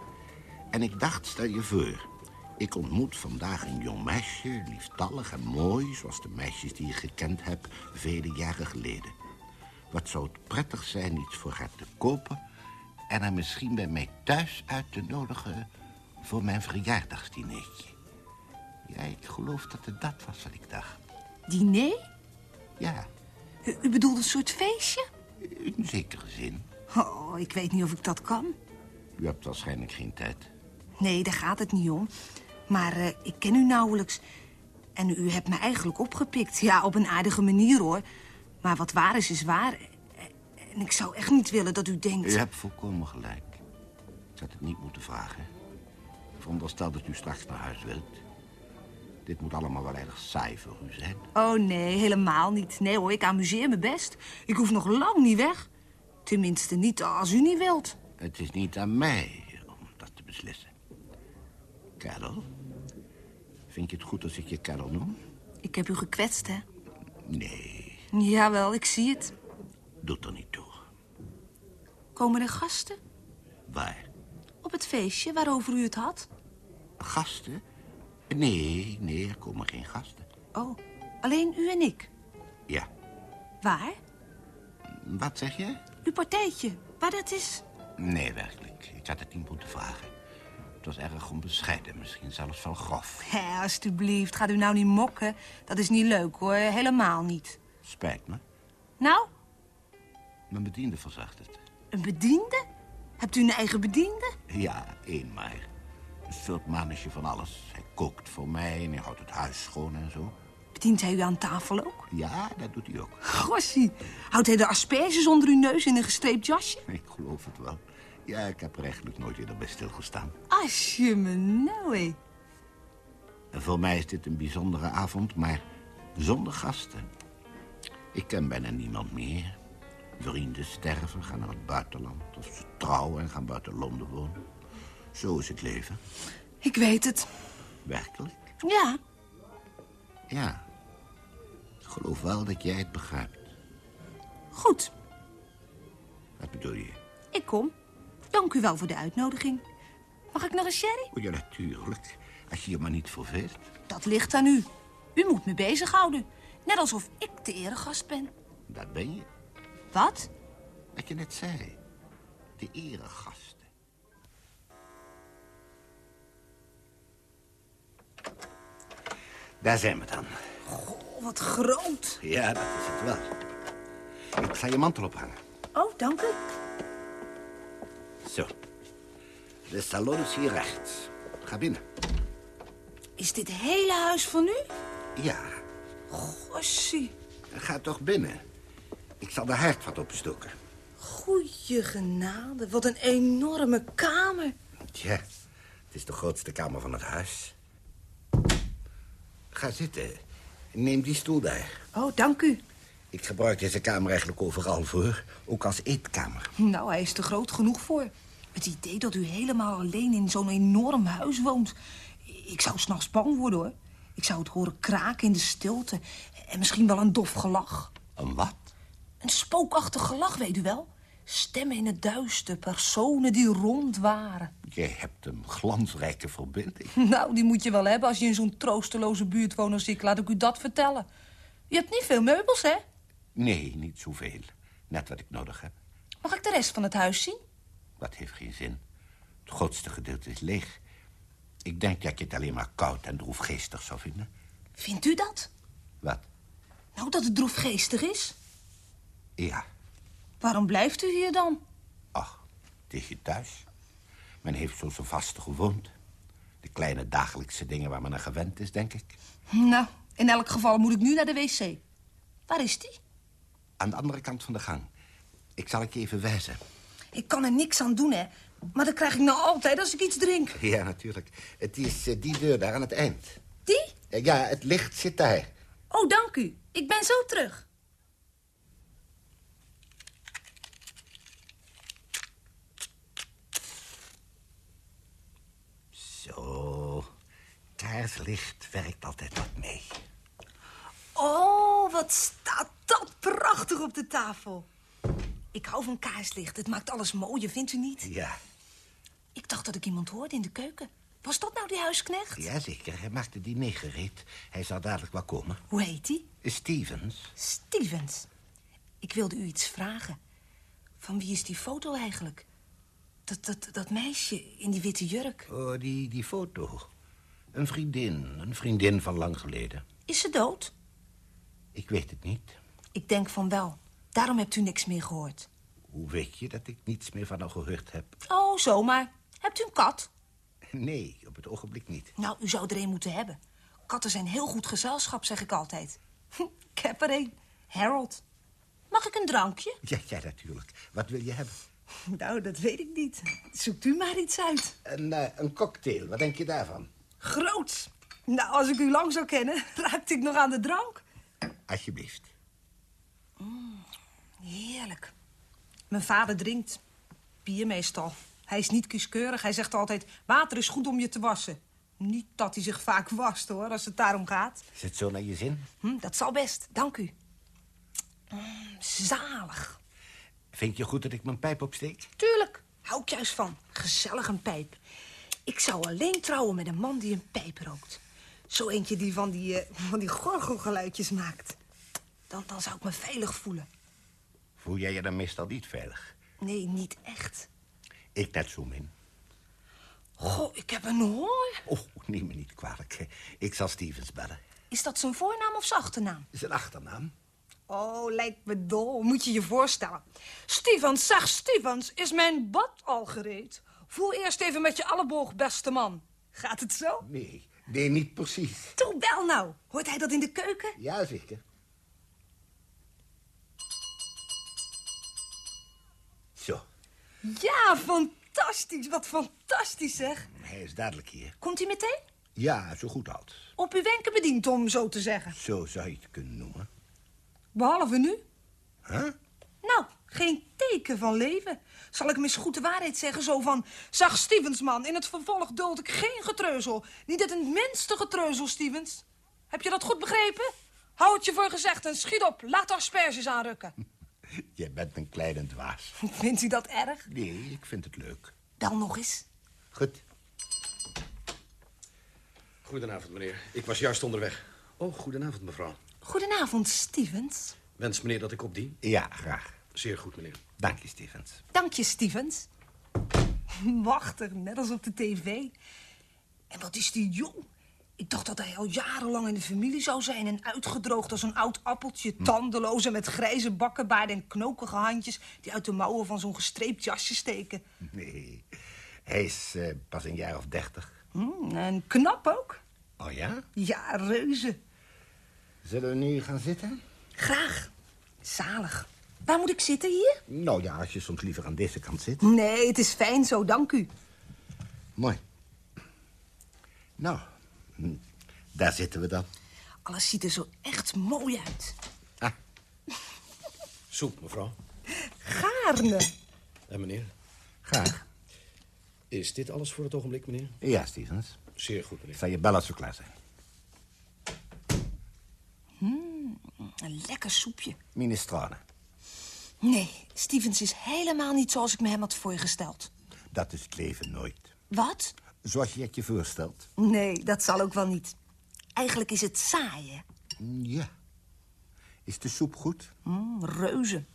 En ik dacht, stel je voor... ik ontmoet vandaag een jong meisje, lieftallig en mooi... zoals de meisjes die je gekend hebt vele jaren geleden. Wat zou het prettig zijn iets voor haar te kopen... en haar misschien bij mij thuis uit te nodigen... voor mijn verjaardagsdineetje. Ja, ik geloof dat het dat was wat ik dacht. Diner? Ja, U, u bedoelt een soort feestje? in zekere zin. Oh, ik weet niet of ik dat kan. U hebt waarschijnlijk geen tijd. Nee, daar gaat het niet om. Maar eh, ik ken u nauwelijks. En u hebt me eigenlijk opgepikt. Ja, op een aardige manier, hoor. Maar wat waar is, is waar. En ik zou echt niet willen dat u denkt... U hebt volkomen gelijk. Ik had het niet moeten vragen. Ik veronderstel dat u straks naar huis wilt. Dit moet allemaal wel erg saai voor u zijn. Oh, nee, helemaal niet. Nee hoor, ik amuseer me best. Ik hoef nog lang niet weg. Tenminste, niet als u niet wilt. Het is niet aan mij om dat te beslissen. Karel, vind je het goed als ik je Karel noem? Ik heb u gekwetst, hè? Nee, Jawel, ik zie het. Doet er niet toe. Komen er gasten? Waar? Op het feestje waarover u het had? Gasten? Nee, nee, er komen geen gasten. Oh, alleen u en ik. Ja. Waar? Wat zeg je? Uw partijtje, waar dat is. Nee, werkelijk. Ik had het niet moeten vragen. Het was erg onbescheiden, misschien zelfs wel grof. Hé, alstublieft, gaat u nou niet mokken. Dat is niet leuk, hoor. Helemaal niet. Spijt me. Nou, Mijn bediende verzacht het. een bediende? Hebt u een eigen bediende? Ja, één maar. Een soort mannetje van alles. Hij kookt voor mij en hij houdt het huis schoon en zo. Bedient hij u aan tafel ook? Ja, dat doet hij ook. Gossie, houdt hij de asperges onder uw neus in een gestreept jasje? (laughs) Ik geloof het wel. Ja, ik heb er eigenlijk nooit eerder bij stilgestaan. Als je me nou, hé. Voor mij is dit een bijzondere avond, maar zonder gasten. Ik ken bijna niemand meer. Vrienden sterven, gaan naar het buitenland. Of ze trouwen en gaan buiten Londen wonen. Zo is het leven. Ik weet het. Werkelijk? Ja. Ja. Ik geloof wel dat jij het begrijpt. Goed, Wat bedoel je? ik kom. Dank u wel voor de uitnodiging. Mag ik nog een sherry? Oh, ja, natuurlijk. Als je je maar niet verveelt. Dat ligt aan u. U moet me bezighouden. Net alsof ik de eregast ben. Dat ben je. Wat? Wat je net zei. De eregasten. Daar zijn we dan. Oh, wat groot. Ja, dat is het wel. Ik zal je mantel ophangen. Oh, dank u. Zo. De salon is hier rechts. Ga binnen. Is dit hele huis van u? Ja, Gossie. ga toch binnen. Ik zal de haard wat opstoken. Goeie genade. Wat een enorme kamer. Tja, het is de grootste kamer van het huis. Ga zitten. Neem die stoel daar. Oh, dank u. Ik gebruik deze kamer eigenlijk overal voor. Ook als eetkamer. Nou, hij is te groot genoeg voor. Het idee dat u helemaal alleen in zo'n enorm huis woont. Ik zou s'nachts bang worden, hoor. Ik zou het horen kraken in de stilte. En misschien wel een dof gelach. Een wat? Een spookachtig gelach, weet u wel. Stemmen in het duister, personen die rond waren. Jij hebt een glansrijke verbinding. (laughs) Nou, die moet je wel hebben als je in zo'n troosteloze buurt woont als ik. Laat ik u dat vertellen. Je hebt niet veel meubels, hè? Nee, niet zoveel. Net wat ik nodig heb. Mag ik de rest van het huis zien? Dat heeft geen zin. Het grootste gedeelte is leeg. Ik denk dat je het alleen maar koud en droefgeestig zou vinden. Vindt u dat? Wat? Nou, dat het droefgeestig is? Ja, Waarom blijft u hier dan? het is je thuis. Men heeft zo zijn vaste gewoond. De kleine dagelijkse dingen waar men aan gewend is, denk ik. Nou, in elk geval moet ik nu naar de wc. Waar is die? Aan de andere kant van de gang. Ik zal het je even wijzen. Ik kan er niks aan doen, hè. Maar dat krijg ik nou altijd als ik iets drink. Ja, natuurlijk. Het is eh, die deur daar aan het eind. Die? Ja, het licht zit daar. Oh, dank u. Ik ben zo terug. Zo. Kaarslicht werkt altijd wat mee. Oh, wat staat dat prachtig op de tafel. Ik hou van kaarslicht. Het maakt alles mooier, vindt u niet? Ja, Ik dacht dat ik iemand hoorde in de keuken. Was dat nou die huisknecht? jazeker. Hij maakt het diner gereed. Hij zal dadelijk wel komen. Hoe heet die? Stevens. Stevens. Ik wilde u iets vragen. Van wie is die foto eigenlijk? Dat, dat, dat meisje in die witte jurk. Oh, die, die foto. Een vriendin. Een vriendin van lang geleden. Is ze dood? Ik weet het niet. Ik denk van wel. Daarom hebt u niks meer gehoord. Hoe weet je dat ik niets meer van haar gehoord heb? Oh, zomaar. Hebt u een kat? Nee, op het ogenblik niet. Nou, u zou er een moeten hebben. Katten zijn heel goed gezelschap, zeg ik altijd. ik heb er een. Harold. Mag ik een drankje? Ja, ja, natuurlijk. Wat wil je hebben? Nou, dat weet ik niet. Zoekt u maar iets uit. Een, eh, een cocktail. Wat denk je daarvan? Groots. Nou, als ik u lang zou kennen, (laughs) raakte ik nog aan de drank. Alsjeblieft. Heerlijk. Mijn vader drinkt. Bier meestal. Hij is niet kieskeurig. Hij zegt altijd, water is goed om je te wassen. Niet dat hij zich vaak wast, hoor, als het daarom gaat. Is het zo naar je zin? Hm, dat zal best, dank u. Mm, zalig. Vind je goed dat ik mijn pijp opsteek? Tuurlijk, hou ik juist van. Gezellig een pijp. Ik zou alleen trouwen met een man die een pijp rookt. Zo eentje die van die, eh, van die gorgelgeluidjes maakt. Dan, dan zou ik me veilig voelen. Voel jij je dan meestal niet veilig? Nee, niet echt. Ik net zo min. Goh, ik heb een honger. Oh, neem me niet kwalijk. Ik zal Stevens bellen. Is dat zijn voornaam of zijn achternaam? Zijn achternaam? Oh, lijkt me dol. Moet je je voorstellen. Stevens, zeg Stevens, is mijn bad al gereed? Voel eerst even met je elleboog, beste man. Gaat het zo? Nee, nee, niet precies. Toch bel nou. Hoort hij dat in de keuken? Ja, zeker. Zo. Ja, fantastisch. Wat fantastisch, zeg. Hij is dadelijk hier. Komt hij meteen? Ja, zo goed als. Op uw wenken bediend, om zo te zeggen. Zo zou je het kunnen noemen. Behalve nu. Huh? Nou, geen teken van leven. Zal ik hem eens goed de waarheid zeggen? Zo van, zag Stevensman, in het vervolg duld ik geen getreuzel. Niet het minste getreuzel, Stevens. Heb je dat goed begrepen? Hou het je voor gezegd en schiet op. Laat de asperges aanrukken. (laughs) Jij bent een kleine dwaas. (laughs) Vindt u dat erg? Nee, ik vind het leuk. Dan nog eens. Goed. Goedenavond, meneer. Ik was juist onderweg. Oh, goedenavond, mevrouw. Goedenavond, Stevens. Wens meneer dat ik opdien? Ja, graag. Zeer goed, meneer. Dank je, Stevens. Dank je, Stevens. (laughs) Machtig, net als op de tv. En wat is die jong? Ik dacht dat hij al jarenlang in de familie zou zijn... en uitgedroogd als een oud appeltje, tandeloos... en met grijze bakkenbaarden en knokige handjes... die uit de mouwen van zo'n gestreept jasje steken. Nee, hij is eh, pas een jaar of dertig. Hmm, en knap ook. Oh ja? Ja, reuze. Zullen we nu gaan zitten? Graag. Zalig. Waar moet ik zitten hier? Nou ja, als je soms liever aan deze kant zit. Nee, het is fijn zo, dank u. Mooi. Nou, hm, daar zitten we dan. Alles ziet er zo echt mooi uit. Soep, mevrouw. Gaarne. En meneer? Graag. Is dit alles voor het ogenblik, meneer? Ja, Stevens. Zeer goed, Ik meneer. zal je bellen als we klaar zijn. Hmm, een lekker soepje. Minestrone. Nee, Stevens is helemaal niet zoals ik me hem had voorgesteld. Dat is het leven nooit. Wat? Zoals je het je voorstelt. Nee, dat zal ook wel niet. Eigenlijk is het saai, hè? Ja. Is de soep goed? Mm, reuze.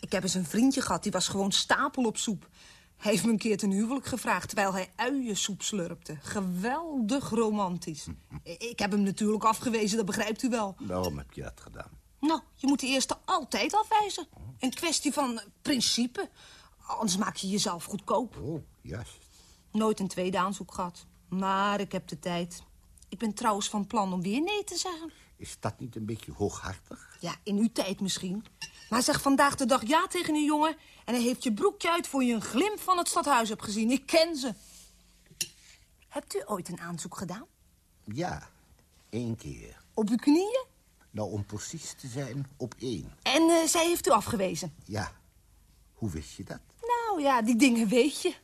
Ik heb eens een vriendje gehad, die was gewoon stapel op soep. Hij heeft me een keer ten huwelijk gevraagd terwijl hij uiensoep slurpte. Geweldig romantisch. (laughs) Ik heb hem natuurlijk afgewezen, dat begrijpt u wel. Waarom heb je dat gedaan? Nou, je moet de eerste altijd afwijzen. Een kwestie van principe. Anders maak je jezelf goedkoop. Oh, juist. Nooit een tweede aanzoek gehad. Maar ik heb de tijd. Ik ben trouwens van plan om weer nee te zeggen. Is dat niet een beetje hooghartig? Ja, in uw tijd misschien. Maar zeg vandaag de dag ja tegen een jongen... en hij heeft je broekje uit voor je een glimp van het stadhuis hebt gezien. Ik ken ze. Hebt u ooit een aanzoek gedaan? Ja, één keer. Op uw knieën? Nou, om precies te zijn, op één. En eh, zij heeft u afgewezen? Ja. Hoe wist je dat? Nou ja, die dingen weet je.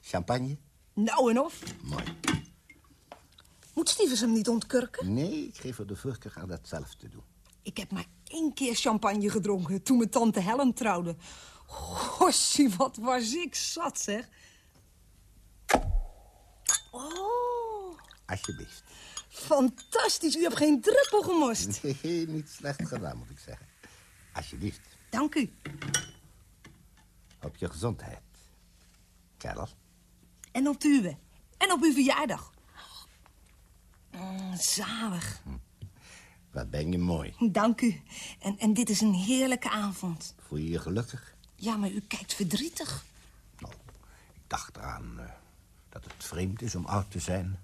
Champagne? Nou en of. Mooi. Moet Stevens hem niet ontkurken? Nee, ik geef er de voorkeur aan dat zelf te doen. Ik heb maar één keer champagne gedronken toen mijn tante Helen trouwde. Gossie, wat was ik zat, zeg. Oh, Alsjeblieft. Fantastisch. U hebt geen druppel gemorst. Nee, niet slecht gedaan, moet ik zeggen. Alsjeblieft. Dank u. Op je gezondheid. Kerel. En op de uwe. En op uw verjaardag. Mm, zalig. Wat ben je mooi. Dank u. En, en dit is een heerlijke avond. Voel je je gelukkig? Ja, maar u kijkt verdrietig. Ik dacht eraan eh, dat het vreemd is om oud te zijn.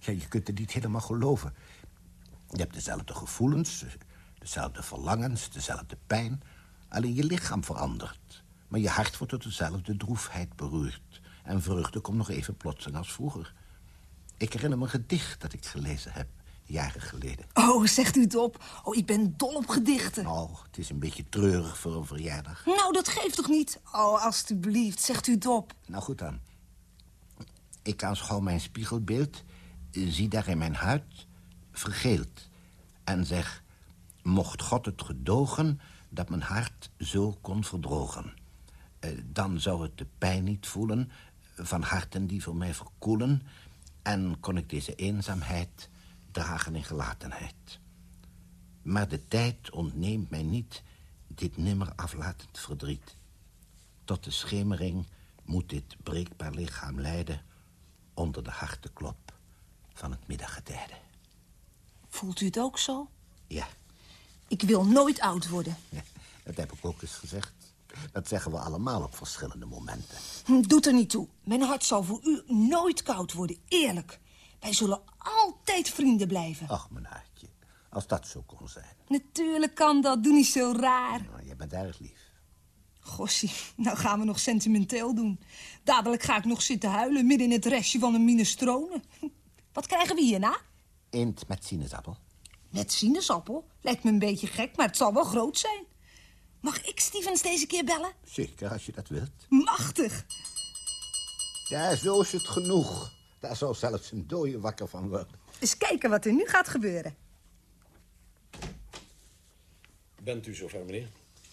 Ja, je kunt het niet helemaal geloven. Je hebt dezelfde gevoelens, dezelfde verlangens, dezelfde pijn. Alleen je lichaam verandert. Maar je hart wordt door dezelfde droefheid beroerd. En vreugde komt nog even plotseling als vroeger. Ik herinner me een gedicht dat ik gelezen heb, jaren geleden. Oh, zegt u het op. Oh, ik ben dol op gedichten. Oh, het is een beetje treurig voor een verjaardag. Nou, dat geeft toch niet? Oh, alstublieft, zegt u het op. Nou goed dan. Ik aanschouw mijn spiegelbeeld, zie daar in mijn huid vergeeld. En zeg, mocht God het gedogen dat mijn hart zo kon verdrogen. Eh, dan zou het de pijn niet voelen van harten die voor mij verkoelen. En kon ik deze eenzaamheid dragen in gelatenheid. Maar de tijd ontneemt mij niet dit nimmer aflatend verdriet. Tot de schemering moet dit breekbaar lichaam lijden... onder de harteklop van het middaggetijde. Voelt u het ook zo? Ja, Ik wil nooit oud worden. dat heb ik ook eens gezegd. Dat zeggen we allemaal op verschillende momenten. Doet er niet toe. Mijn hart zal voor u nooit koud worden, eerlijk. Wij zullen altijd vrienden blijven. Ach, mijn hartje, als dat zo kon zijn. Natuurlijk kan dat, doe niet zo raar. Nou, je bent erg lief. Gossie, nou gaan we nog sentimenteel doen. Dadelijk ga ik nog zitten huilen midden in het restje van een minestrone. Wat krijgen we hierna? Eend met sinaasappel. Met sinaasappel? Lijkt me een beetje gek, maar het zal wel groot zijn. Mag ik Stevens deze keer bellen? Zeker, als je dat wilt. Machtig. Ja, zo is het genoeg. Daar zou zelfs een dode wakker van worden. Eens kijken wat er nu gaat gebeuren. Bent u zover, meneer?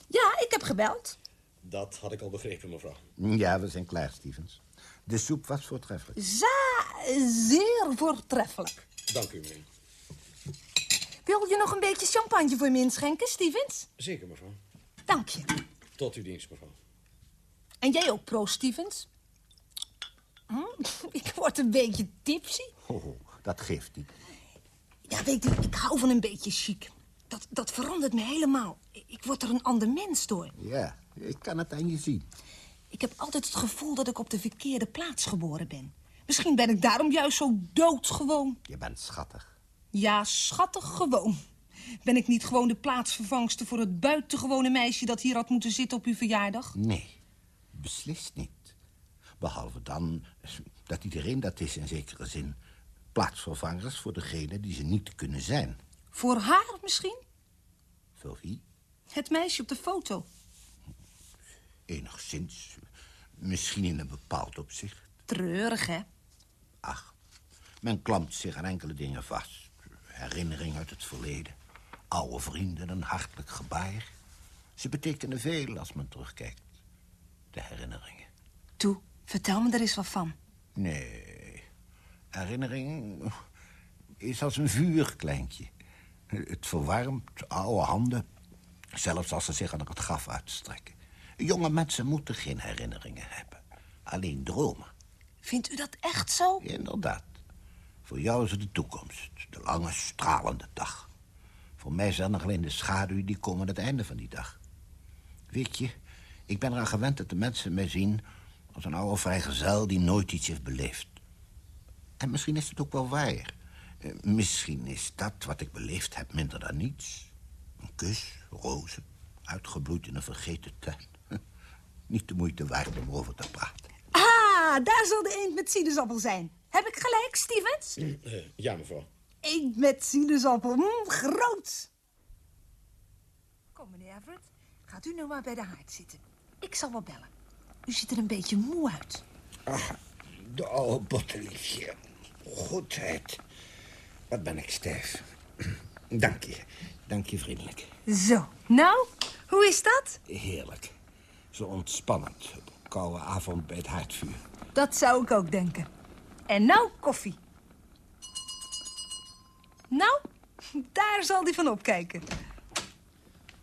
Ja, ik heb gebeld. Dat had ik al begrepen, mevrouw. Ja, we zijn klaar, Stevens. De soep was voortreffelijk. Zeer voortreffelijk. Dank u, meneer. Wil je nog een beetje champagne voor me inschenken, Stevens? Zeker, mevrouw. Dank je. Tot uw dienst, mevrouw. En jij ook, Pro Stevens? Hm? (laughs) Ik word een beetje tipsy. Oh, dat geeft niet. Ja, weet je, ik hou van een beetje chic. Dat, dat verandert me helemaal. Ik word er een ander mens door. Ja, ik kan het aan je zien. Ik heb altijd het gevoel dat ik op de verkeerde plaats geboren ben. Misschien ben ik daarom juist zo doodgewoon. Je bent schattig. Ja, schattig gewoon. Ben ik niet gewoon de plaatsvervangster voor het buitengewone meisje... dat hier had moeten zitten op uw verjaardag? Nee, beslist niet. Behalve dan dat iedereen dat is in zekere zin. Plaatsvervangers voor degene die ze niet kunnen zijn. Voor haar misschien? Voor wie? Het meisje op de foto. Enigszins. Misschien in een bepaald opzicht. Treurig, hè? Ach, men klampt zich aan enkele dingen vast. Herinnering uit het verleden. Oude vrienden, een hartelijk gebaar. Ze betekenen veel als men terugkijkt. De herinneringen. Toe, vertel me er eens wat van. Nee, herinnering is als een vuurkleintje. Het verwarmt oude handen, zelfs als ze zich aan het graf uitstrekken. Jonge mensen moeten geen herinneringen hebben, alleen dromen. Vindt u dat echt zo? Inderdaad. Voor jou is het de toekomst, de lange stralende dag. Voor mij zijn er alleen de schaduwen die komen aan het einde van die dag. Weet je, ik ben eraan gewend dat de mensen mij zien als een oude vrijgezel die nooit iets heeft beleefd. En misschien is het ook wel waar. Eh, Misschien is dat wat ik beleefd heb minder dan niets. Een kus, rozen, uitgebloeid in een vergeten tuin. (laughs) Niet de moeite waard om over te praten. Ah, daar zal de eend met sinaasappel zijn. Heb ik gelijk, Stevens? Eh, ja, mevrouw. Eend met sinaasappel, mm, groot. Kom, meneer Everett. Gaat u nou maar bij de haard zitten. Ik zal wel bellen. U ziet er een beetje moe uit. Ah, de oude botteliefje. Goedheid. Wat ben ik stijf. (clears throat) Dank je. Dank je vriendelijk. Zo, nou, hoe is dat? Heerlijk. Zo ontspannend. Koude avond bij het haardvuur. Dat zou ik ook denken. En nou koffie. Nou, daar zal hij van opkijken.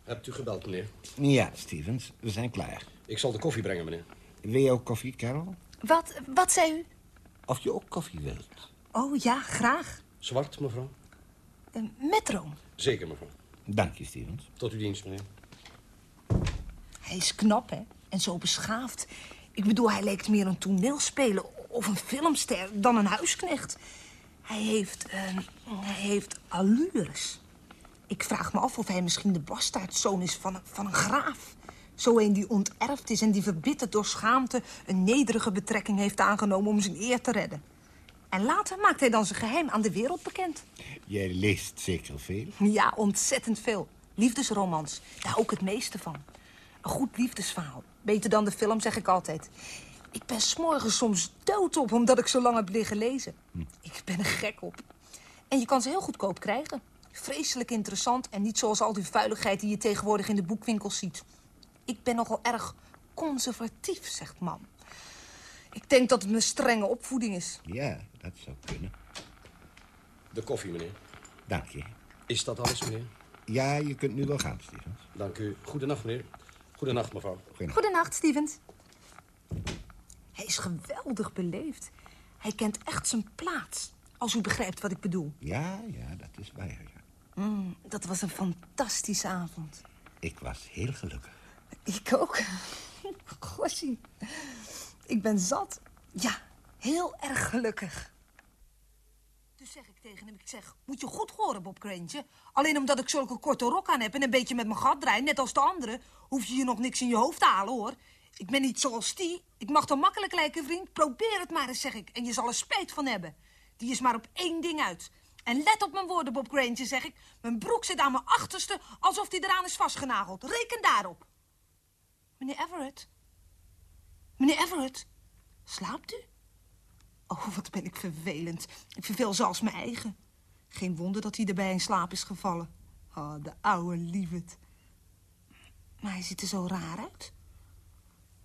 Hebt u gebeld, meneer? Ja, Stevens, we zijn klaar. Ik zal de koffie brengen, meneer. Wil je ook koffie, Carol? Wat, wat zei u? Of je ook koffie wilt? Oh ja, graag. Zwart, mevrouw? Eh, met room. Zeker, mevrouw. Dank je, Stevens. Tot uw dienst, meneer. Hij is knap, hè? En zo beschaafd. Ik bedoel, hij lijkt meer een toneelspeler of een filmster dan een huisknecht. Hij heeft, eh, hij heeft allures. Ik vraag me af of hij misschien de bastaardzoon is van, van een graaf. Zo een die onterfd is en die verbitterd door schaamte... een nederige betrekking heeft aangenomen om zijn eer te redden. En later maakt hij dan zijn geheim aan de wereld bekend. Jij leest zeker veel? Ja, ontzettend veel. Liefdesromans, daar ook het meeste van. Een goed liefdesverhaal. Beter dan de film, zeg ik altijd. Ik ben s'morgens soms doodop omdat ik zo lang heb liggen lezen. Ik ben er gek op. En je kan ze heel goedkoop krijgen. Vreselijk interessant en niet zoals al die vuiligheid die je tegenwoordig in de boekwinkels ziet. Ik ben nogal erg conservatief, zegt mam. Ik denk dat het mijn strenge opvoeding is. Ja, dat zou kunnen. De koffie, meneer. Dank je. Is dat alles, meneer? Ja, je kunt nu wel gaan, Stevens. Dank u. Goedenacht, meneer. Goedenacht, mevrouw. Goedenacht, Stevens. Hij is geweldig beleefd. Hij kent echt zijn plaats. Als u begrijpt wat ik bedoel. Ja, ja, dat is waar. ja. Mm, dat was een fantastische avond. Ik was heel gelukkig. Ik ook. (laughs) Gossie. Ik ben zat. Ja, heel erg gelukkig. Dus zeg ik tegen hem. Ik zeg, moet je goed horen, Bob Krentje. Alleen omdat ik zulke korte rok aan heb en een beetje met mijn gat draai, net als de anderen, hoef je je nog niks in je hoofd te halen, hoor. Ik ben niet zoals die. Ik mag toch makkelijk lijken, vriend? Probeer het maar eens, zeg ik. En je zal er spijt van hebben. Die is maar op één ding uit. En let op mijn woorden, Bob Granger, zeg ik. Mijn broek zit aan mijn achterste alsof die eraan is vastgenageld. Reken daarop. Meneer Everett? Meneer Everett? Slaapt u? Oh, wat ben ik vervelend. Ik verveel zelfs mijn eigen. Geen wonder dat hij erbij in slaap is gevallen. Oh, de oude lieverd. Maar hij ziet er zo raar uit.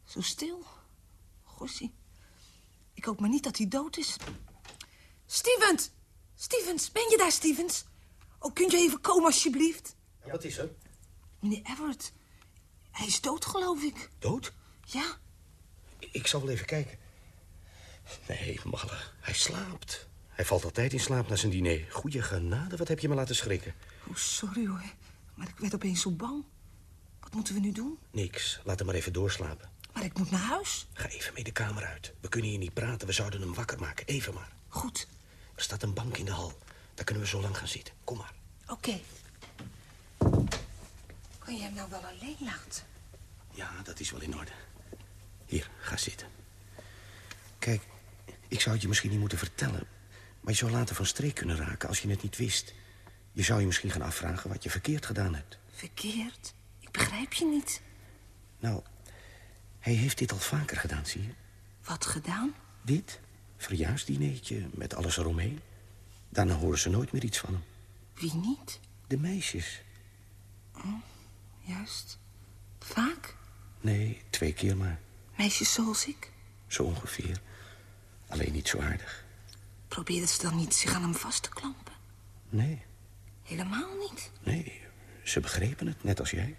Zo stil. Gossie. Ik hoop maar niet dat hij dood is. Stevens! Stevens, ben je daar, Stevens? Oh, kunt je even komen, alsjeblieft? Ja, wat is er? Meneer Everett. Hij is dood, geloof ik. Dood? Ja. Ik zal wel even kijken. Nee, malle, hij slaapt. Hij valt altijd in slaap na zijn diner. Goeie genade, wat heb je me laten schrikken? Oh, sorry hoor. Maar ik werd opeens zo bang. Wat moeten we nu doen? Niks, laat hem maar even doorslapen. Maar ik moet naar huis. Ga even mee de kamer uit. We kunnen hier niet praten, we zouden hem wakker maken. Even maar. Goed. Er staat een bank in de hal. Daar kunnen we zo lang gaan zitten. Kom maar. Oké. Kan je hem nou wel alleen laten? Ja, dat is wel in orde. Hier, ga zitten. Kijk, ik zou het je misschien niet moeten vertellen... maar je zou later van streek kunnen raken als je het niet wist. Je zou je misschien gaan afvragen wat je verkeerd gedaan hebt. Verkeerd? Ik begrijp je niet. Nou, hij heeft dit al vaker gedaan, zie je? Wat gedaan? Dit? Verjaarsdineetje, met alles eromheen. Daarna horen ze nooit meer iets van hem. Wie niet? De meisjes. Oh, juist. Vaak? Nee, twee keer maar. Meisjes zoals ik? Zo ongeveer. Alleen niet zo aardig. Probeerden ze dan niet zich aan hem vast te klampen? Nee, Helemaal niet. nee. Ze begrepen het, net als jij.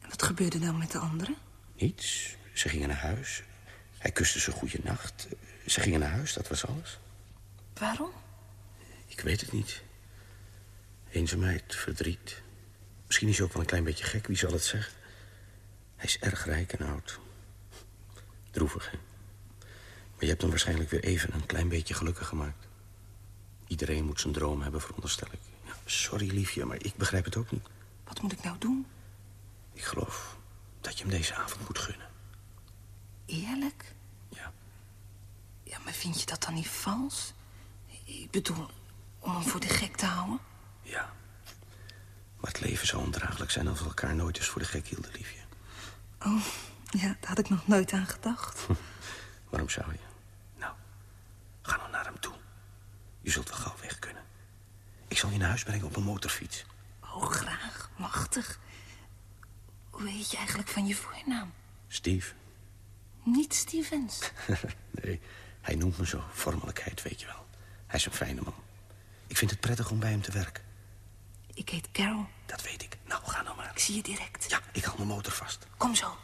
En wat gebeurde dan met de anderen? Niets. Ze gingen naar huis. Hij kuste ze goede nacht. Ze gingen naar huis, dat was alles. Waarom? Ik weet het niet. Eenzaamheid, verdriet. Misschien is hij ook wel een klein beetje gek, wie zal het zeggen? Hij is erg rijk en oud. Droevig, hè? Maar je hebt hem waarschijnlijk weer even een klein beetje gelukkig gemaakt. Iedereen moet zijn droom hebben, veronderstel ik. Ja, sorry, liefje, maar ik begrijp het ook niet. Wat moet ik nou doen? Ik geloof dat je hem deze avond moet gunnen. Eerlijk? Ja. Ja, maar vind je dat dan niet vals? Ik bedoel, om hem voor de gek te houden? Ja. Maar het leven zou ondraaglijk zijn als we elkaar nooit eens voor de gek hielden, liefje. Oh, ja, daar had ik nog nooit aan gedacht. (laughs) Waarom zou je? Ga nou naar hem toe. Je zult wel gauw weg kunnen. Ik zal je naar huis brengen op een motorfiets. Oh, graag. Machtig. Hoe heet je eigenlijk van je voornaam? Steve? Niet Stevens. (laughs) nee, hij noemt me zo. Vormelijkheid, weet je wel. Hij is een fijne man. Ik vind het prettig om bij hem te werken. Ik heet Carol. Dat weet ik. Nou, ga nou maar. Ik zie je direct. Ja, ik hou mijn motor vast. Kom zo.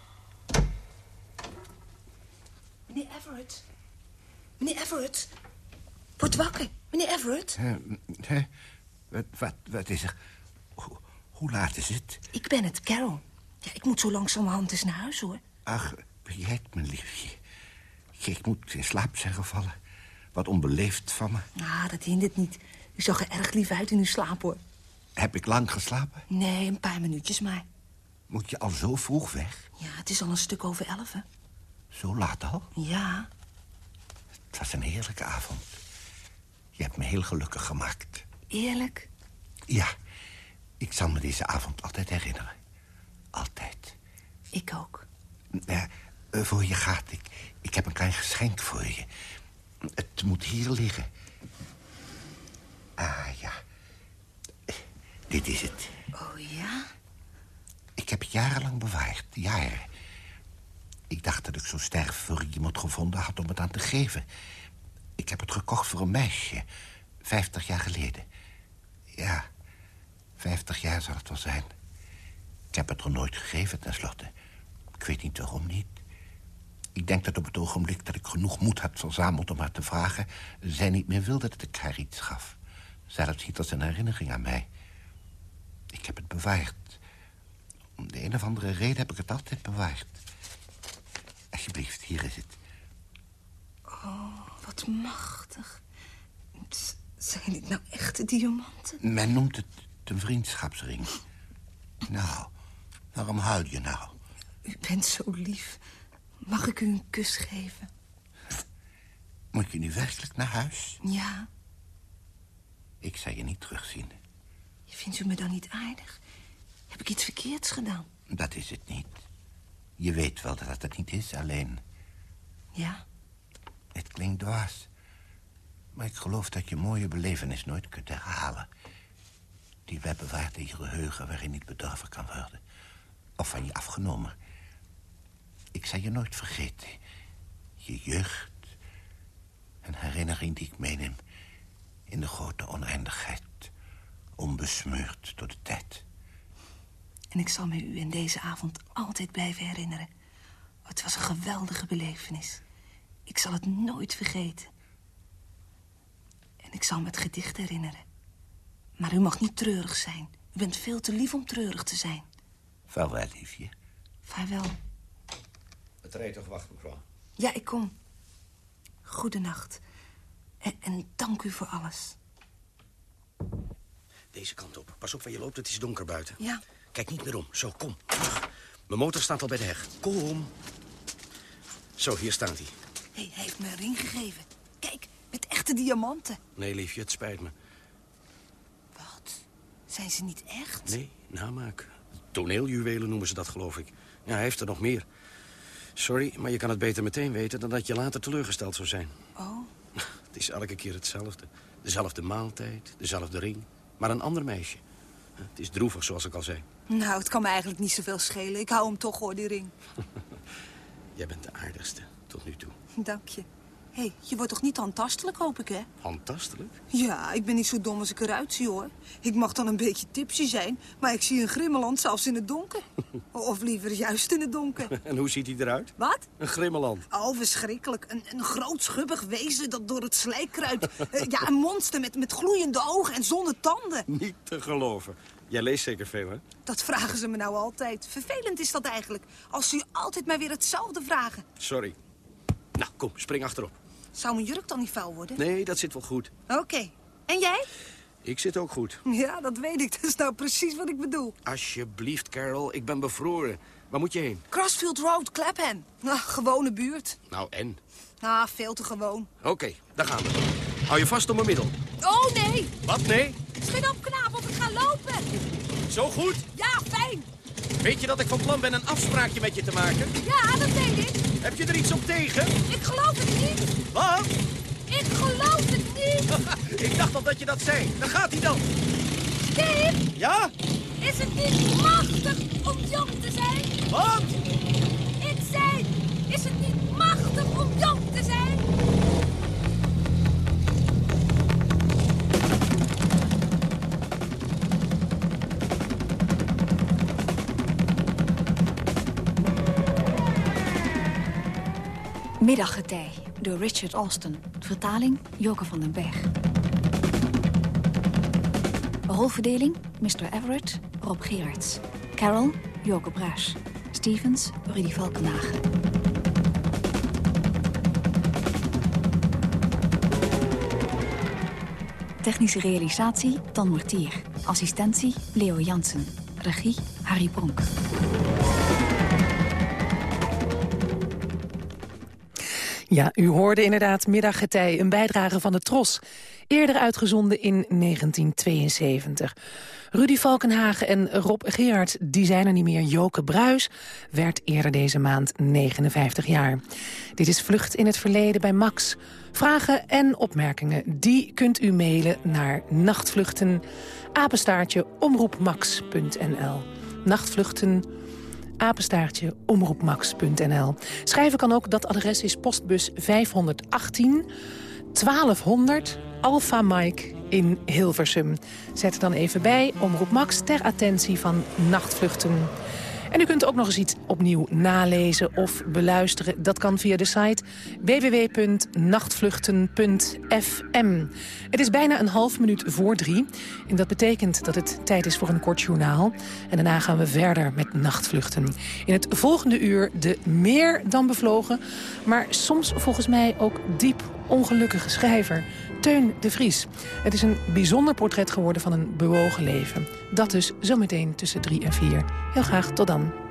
Meneer Everett. Meneer Everett. Word wakker. Meneer Everett. Wat, wat, wat is er? Hoe, hoe laat is het? Ik ben het, Carol. Ja, ik moet zo langzamerhand eens naar huis, hoor. Ach, jij het, mijn liefje? Ik moet in slaap zijn gevallen. Wat onbeleefd van me. Ah, dat hindert niet. U zag er erg lief uit in uw slaap, hoor. Heb ik lang geslapen? Nee, een paar minuutjes maar. Moet je al zo vroeg weg? Ja, het is al een stuk over elf, hè? Zo laat al? Ja. Het was een heerlijke avond. Je hebt me heel gelukkig gemaakt. Eerlijk? Ja, ik zal me deze avond altijd herinneren. Altijd. Ik ook. Ja, eh, voor je gaat, ik, ik heb een klein geschenk voor je. Het moet hier liggen. Ah, ja. Dit is het. Oh, ja? Ik heb het jarenlang bewaard, jaren. Ik dacht dat ik zo sterf voor iemand gevonden had om het aan te geven. Ik heb het gekocht voor een meisje, vijftig jaar geleden. Ja, vijftig jaar zal het wel zijn. Ik heb het er nooit gegeven, tenslotte. Ik weet niet waarom niet. Ik denk dat op het ogenblik dat ik genoeg moed had verzameld om haar te vragen... zij niet meer wilde dat ik haar iets gaf. Zelfs niet als een herinnering aan mij. Ik heb het bewaard. Om de een of andere reden heb ik het altijd bewaard. Alsjeblieft, hier is het. Oh, wat machtig. Zijn dit nou echte diamanten? Men noemt het een vriendschapsring. Nou, waarom huil je nou? U bent zo lief. Mag ik u een kus geven? Moet je nu werkelijk naar huis? Ja. Ik zal je niet terugzien. Vindt u me dan niet aardig? Heb ik iets verkeerds gedaan? Dat is het niet. Je weet wel dat het niet is, alleen... Ja? Het klinkt dwaas. Maar ik geloof dat je mooie belevenis nooit kunt herhalen. Die web bewaart in je geheugen waarin niet bedorven kan worden. Of van je afgenomen. Ik zal je nooit vergeten. Je jeugd. Een herinnering die ik meeneem in de grote oneindigheid. Onbesmeurd door de tijd. En ik zal me u in deze avond altijd blijven herinneren. Het was een geweldige belevenis. Ik zal het nooit vergeten. En ik zal me het gedicht herinneren. Maar u mag niet treurig zijn. U bent veel te lief om treurig te zijn. Vaarwel, liefje. Vaarwel. Het rijdt toch wacht, mevrouw. Ja, ik kom. Goedenacht. En, en dank u voor alles. Deze kant op. Pas op waar je loopt, het is donker buiten. Ja. Kijk niet meer om. Zo, kom. Terug. Mijn motor staat al bij de heg. Kom. Zo, hier staat hij. Hé, hij heeft me een ring gegeven. Kijk, met echte diamanten. Nee, liefje, het spijt me. Zijn ze niet echt? Nee, namaak. Toneeljuwelen noemen ze dat, geloof ik. Ja, hij heeft er nog meer. Sorry, maar je kan het beter meteen weten... dan dat je later teleurgesteld zou zijn. Oh. (laughs) Het is elke keer hetzelfde. Dezelfde maaltijd, dezelfde ring. Maar een ander meisje. Het is droevig, zoals ik al zei. Nou, het kan me eigenlijk niet zoveel schelen. Ik hou hem toch, hoor, die ring. (laughs) Jij bent de aardigste, tot nu toe. Dank je. Hé, hey, je wordt toch niet handtastelijk, hoop ik, hè? Handtastelijk? Ja, ik ben niet zo dom als ik eruit zie, hoor. Ik mag dan een beetje tipsy zijn, maar ik zie een grimmeland zelfs in het donker. (laughs) of liever juist in het donker. (laughs) En hoe ziet hij eruit? Wat? Een grimmeland. Oh, verschrikkelijk. Een, een groot schubbig wezen dat door het slijk kruipt. Uh, ja, een monster met, met gloeiende ogen en zonder tanden. Niet te geloven. Jij leest zeker veel, hè? Dat vragen ze me nou altijd. Vervelend is dat eigenlijk. Als ze je altijd maar weer hetzelfde vragen. Sorry. Nou, kom, spring achterop. Zou mijn jurk dan niet vuil worden? Nee, dat zit wel goed. Oké. Okay. En jij? Ik zit ook goed. Ja, dat weet ik. (laughs) Dat is nou precies wat ik bedoel. Alsjeblieft, Carol. Ik ben bevroren. Waar moet je heen? Crossfield Road, Clapham. Nou, gewone buurt. Nou, en? Ah, veel te gewoon. Oké, okay, daar gaan we. Hou je vast om mijn middel. Oh, nee. Wat, nee? Schiet op, knaap, of ik ga lopen. Zo goed? Ja, fijn. Weet je dat ik van plan ben een afspraakje met je te maken? Ja, dat weet ik. Heb je er iets op tegen? Ik geloof het niet. Wat? Ik geloof het niet. (laughs) ik dacht al dat je dat zei. Dan gaat hij dan. Steve? Ja? Is het niet machtig om jong te zijn? Wat? Ik zei, is het niet machtig om jong te zijn? Middaggetij door Richard Austin. Vertaling Joke van den Berg. Rolverdeling Mr. Everett, Rob Gerards. Carol, Joke Bruis. Stevens, Rudy Valkenhagen. Technische realisatie Dan Mortier. Assistentie Leo Jansen. Regie Harry Bronk. Ja, u hoorde inderdaad Middaggetij, een bijdrage van de Tros. Eerder uitgezonden in 1972. Rudy Valkenhagen en Rob Gerard, die zijn er niet meer. Joke Bruis werd eerder deze maand 59 jaar. Dit is Vlucht in het Verleden bij Max. Vragen en opmerkingen, die kunt u mailen naar nachtvluchten, apenstaartje, omroepmax.nl. Nachtvluchten, apenstaartje omroepmax.nl. Schrijven kan ook, dat adres is postbus 518 1200 Alpha Mike in Hilversum. Zet er dan even bij, Omroep Max, ter attentie van nachtvluchten. En u kunt ook nog eens iets opnieuw nalezen of beluisteren. Dat kan via de site www.nachtvluchten.fm. Het is bijna een half minuut voor drie. En dat betekent dat het tijd is voor een kort journaal. En daarna gaan we verder met nachtvluchten. In het volgende uur de meer dan bevlogen... maar soms volgens mij ook diep ongelukkige schrijver... Teun de Vries. Het is een bijzonder portret geworden van een bewogen leven. Dat dus zometeen tussen drie en vier. Heel graag tot dan.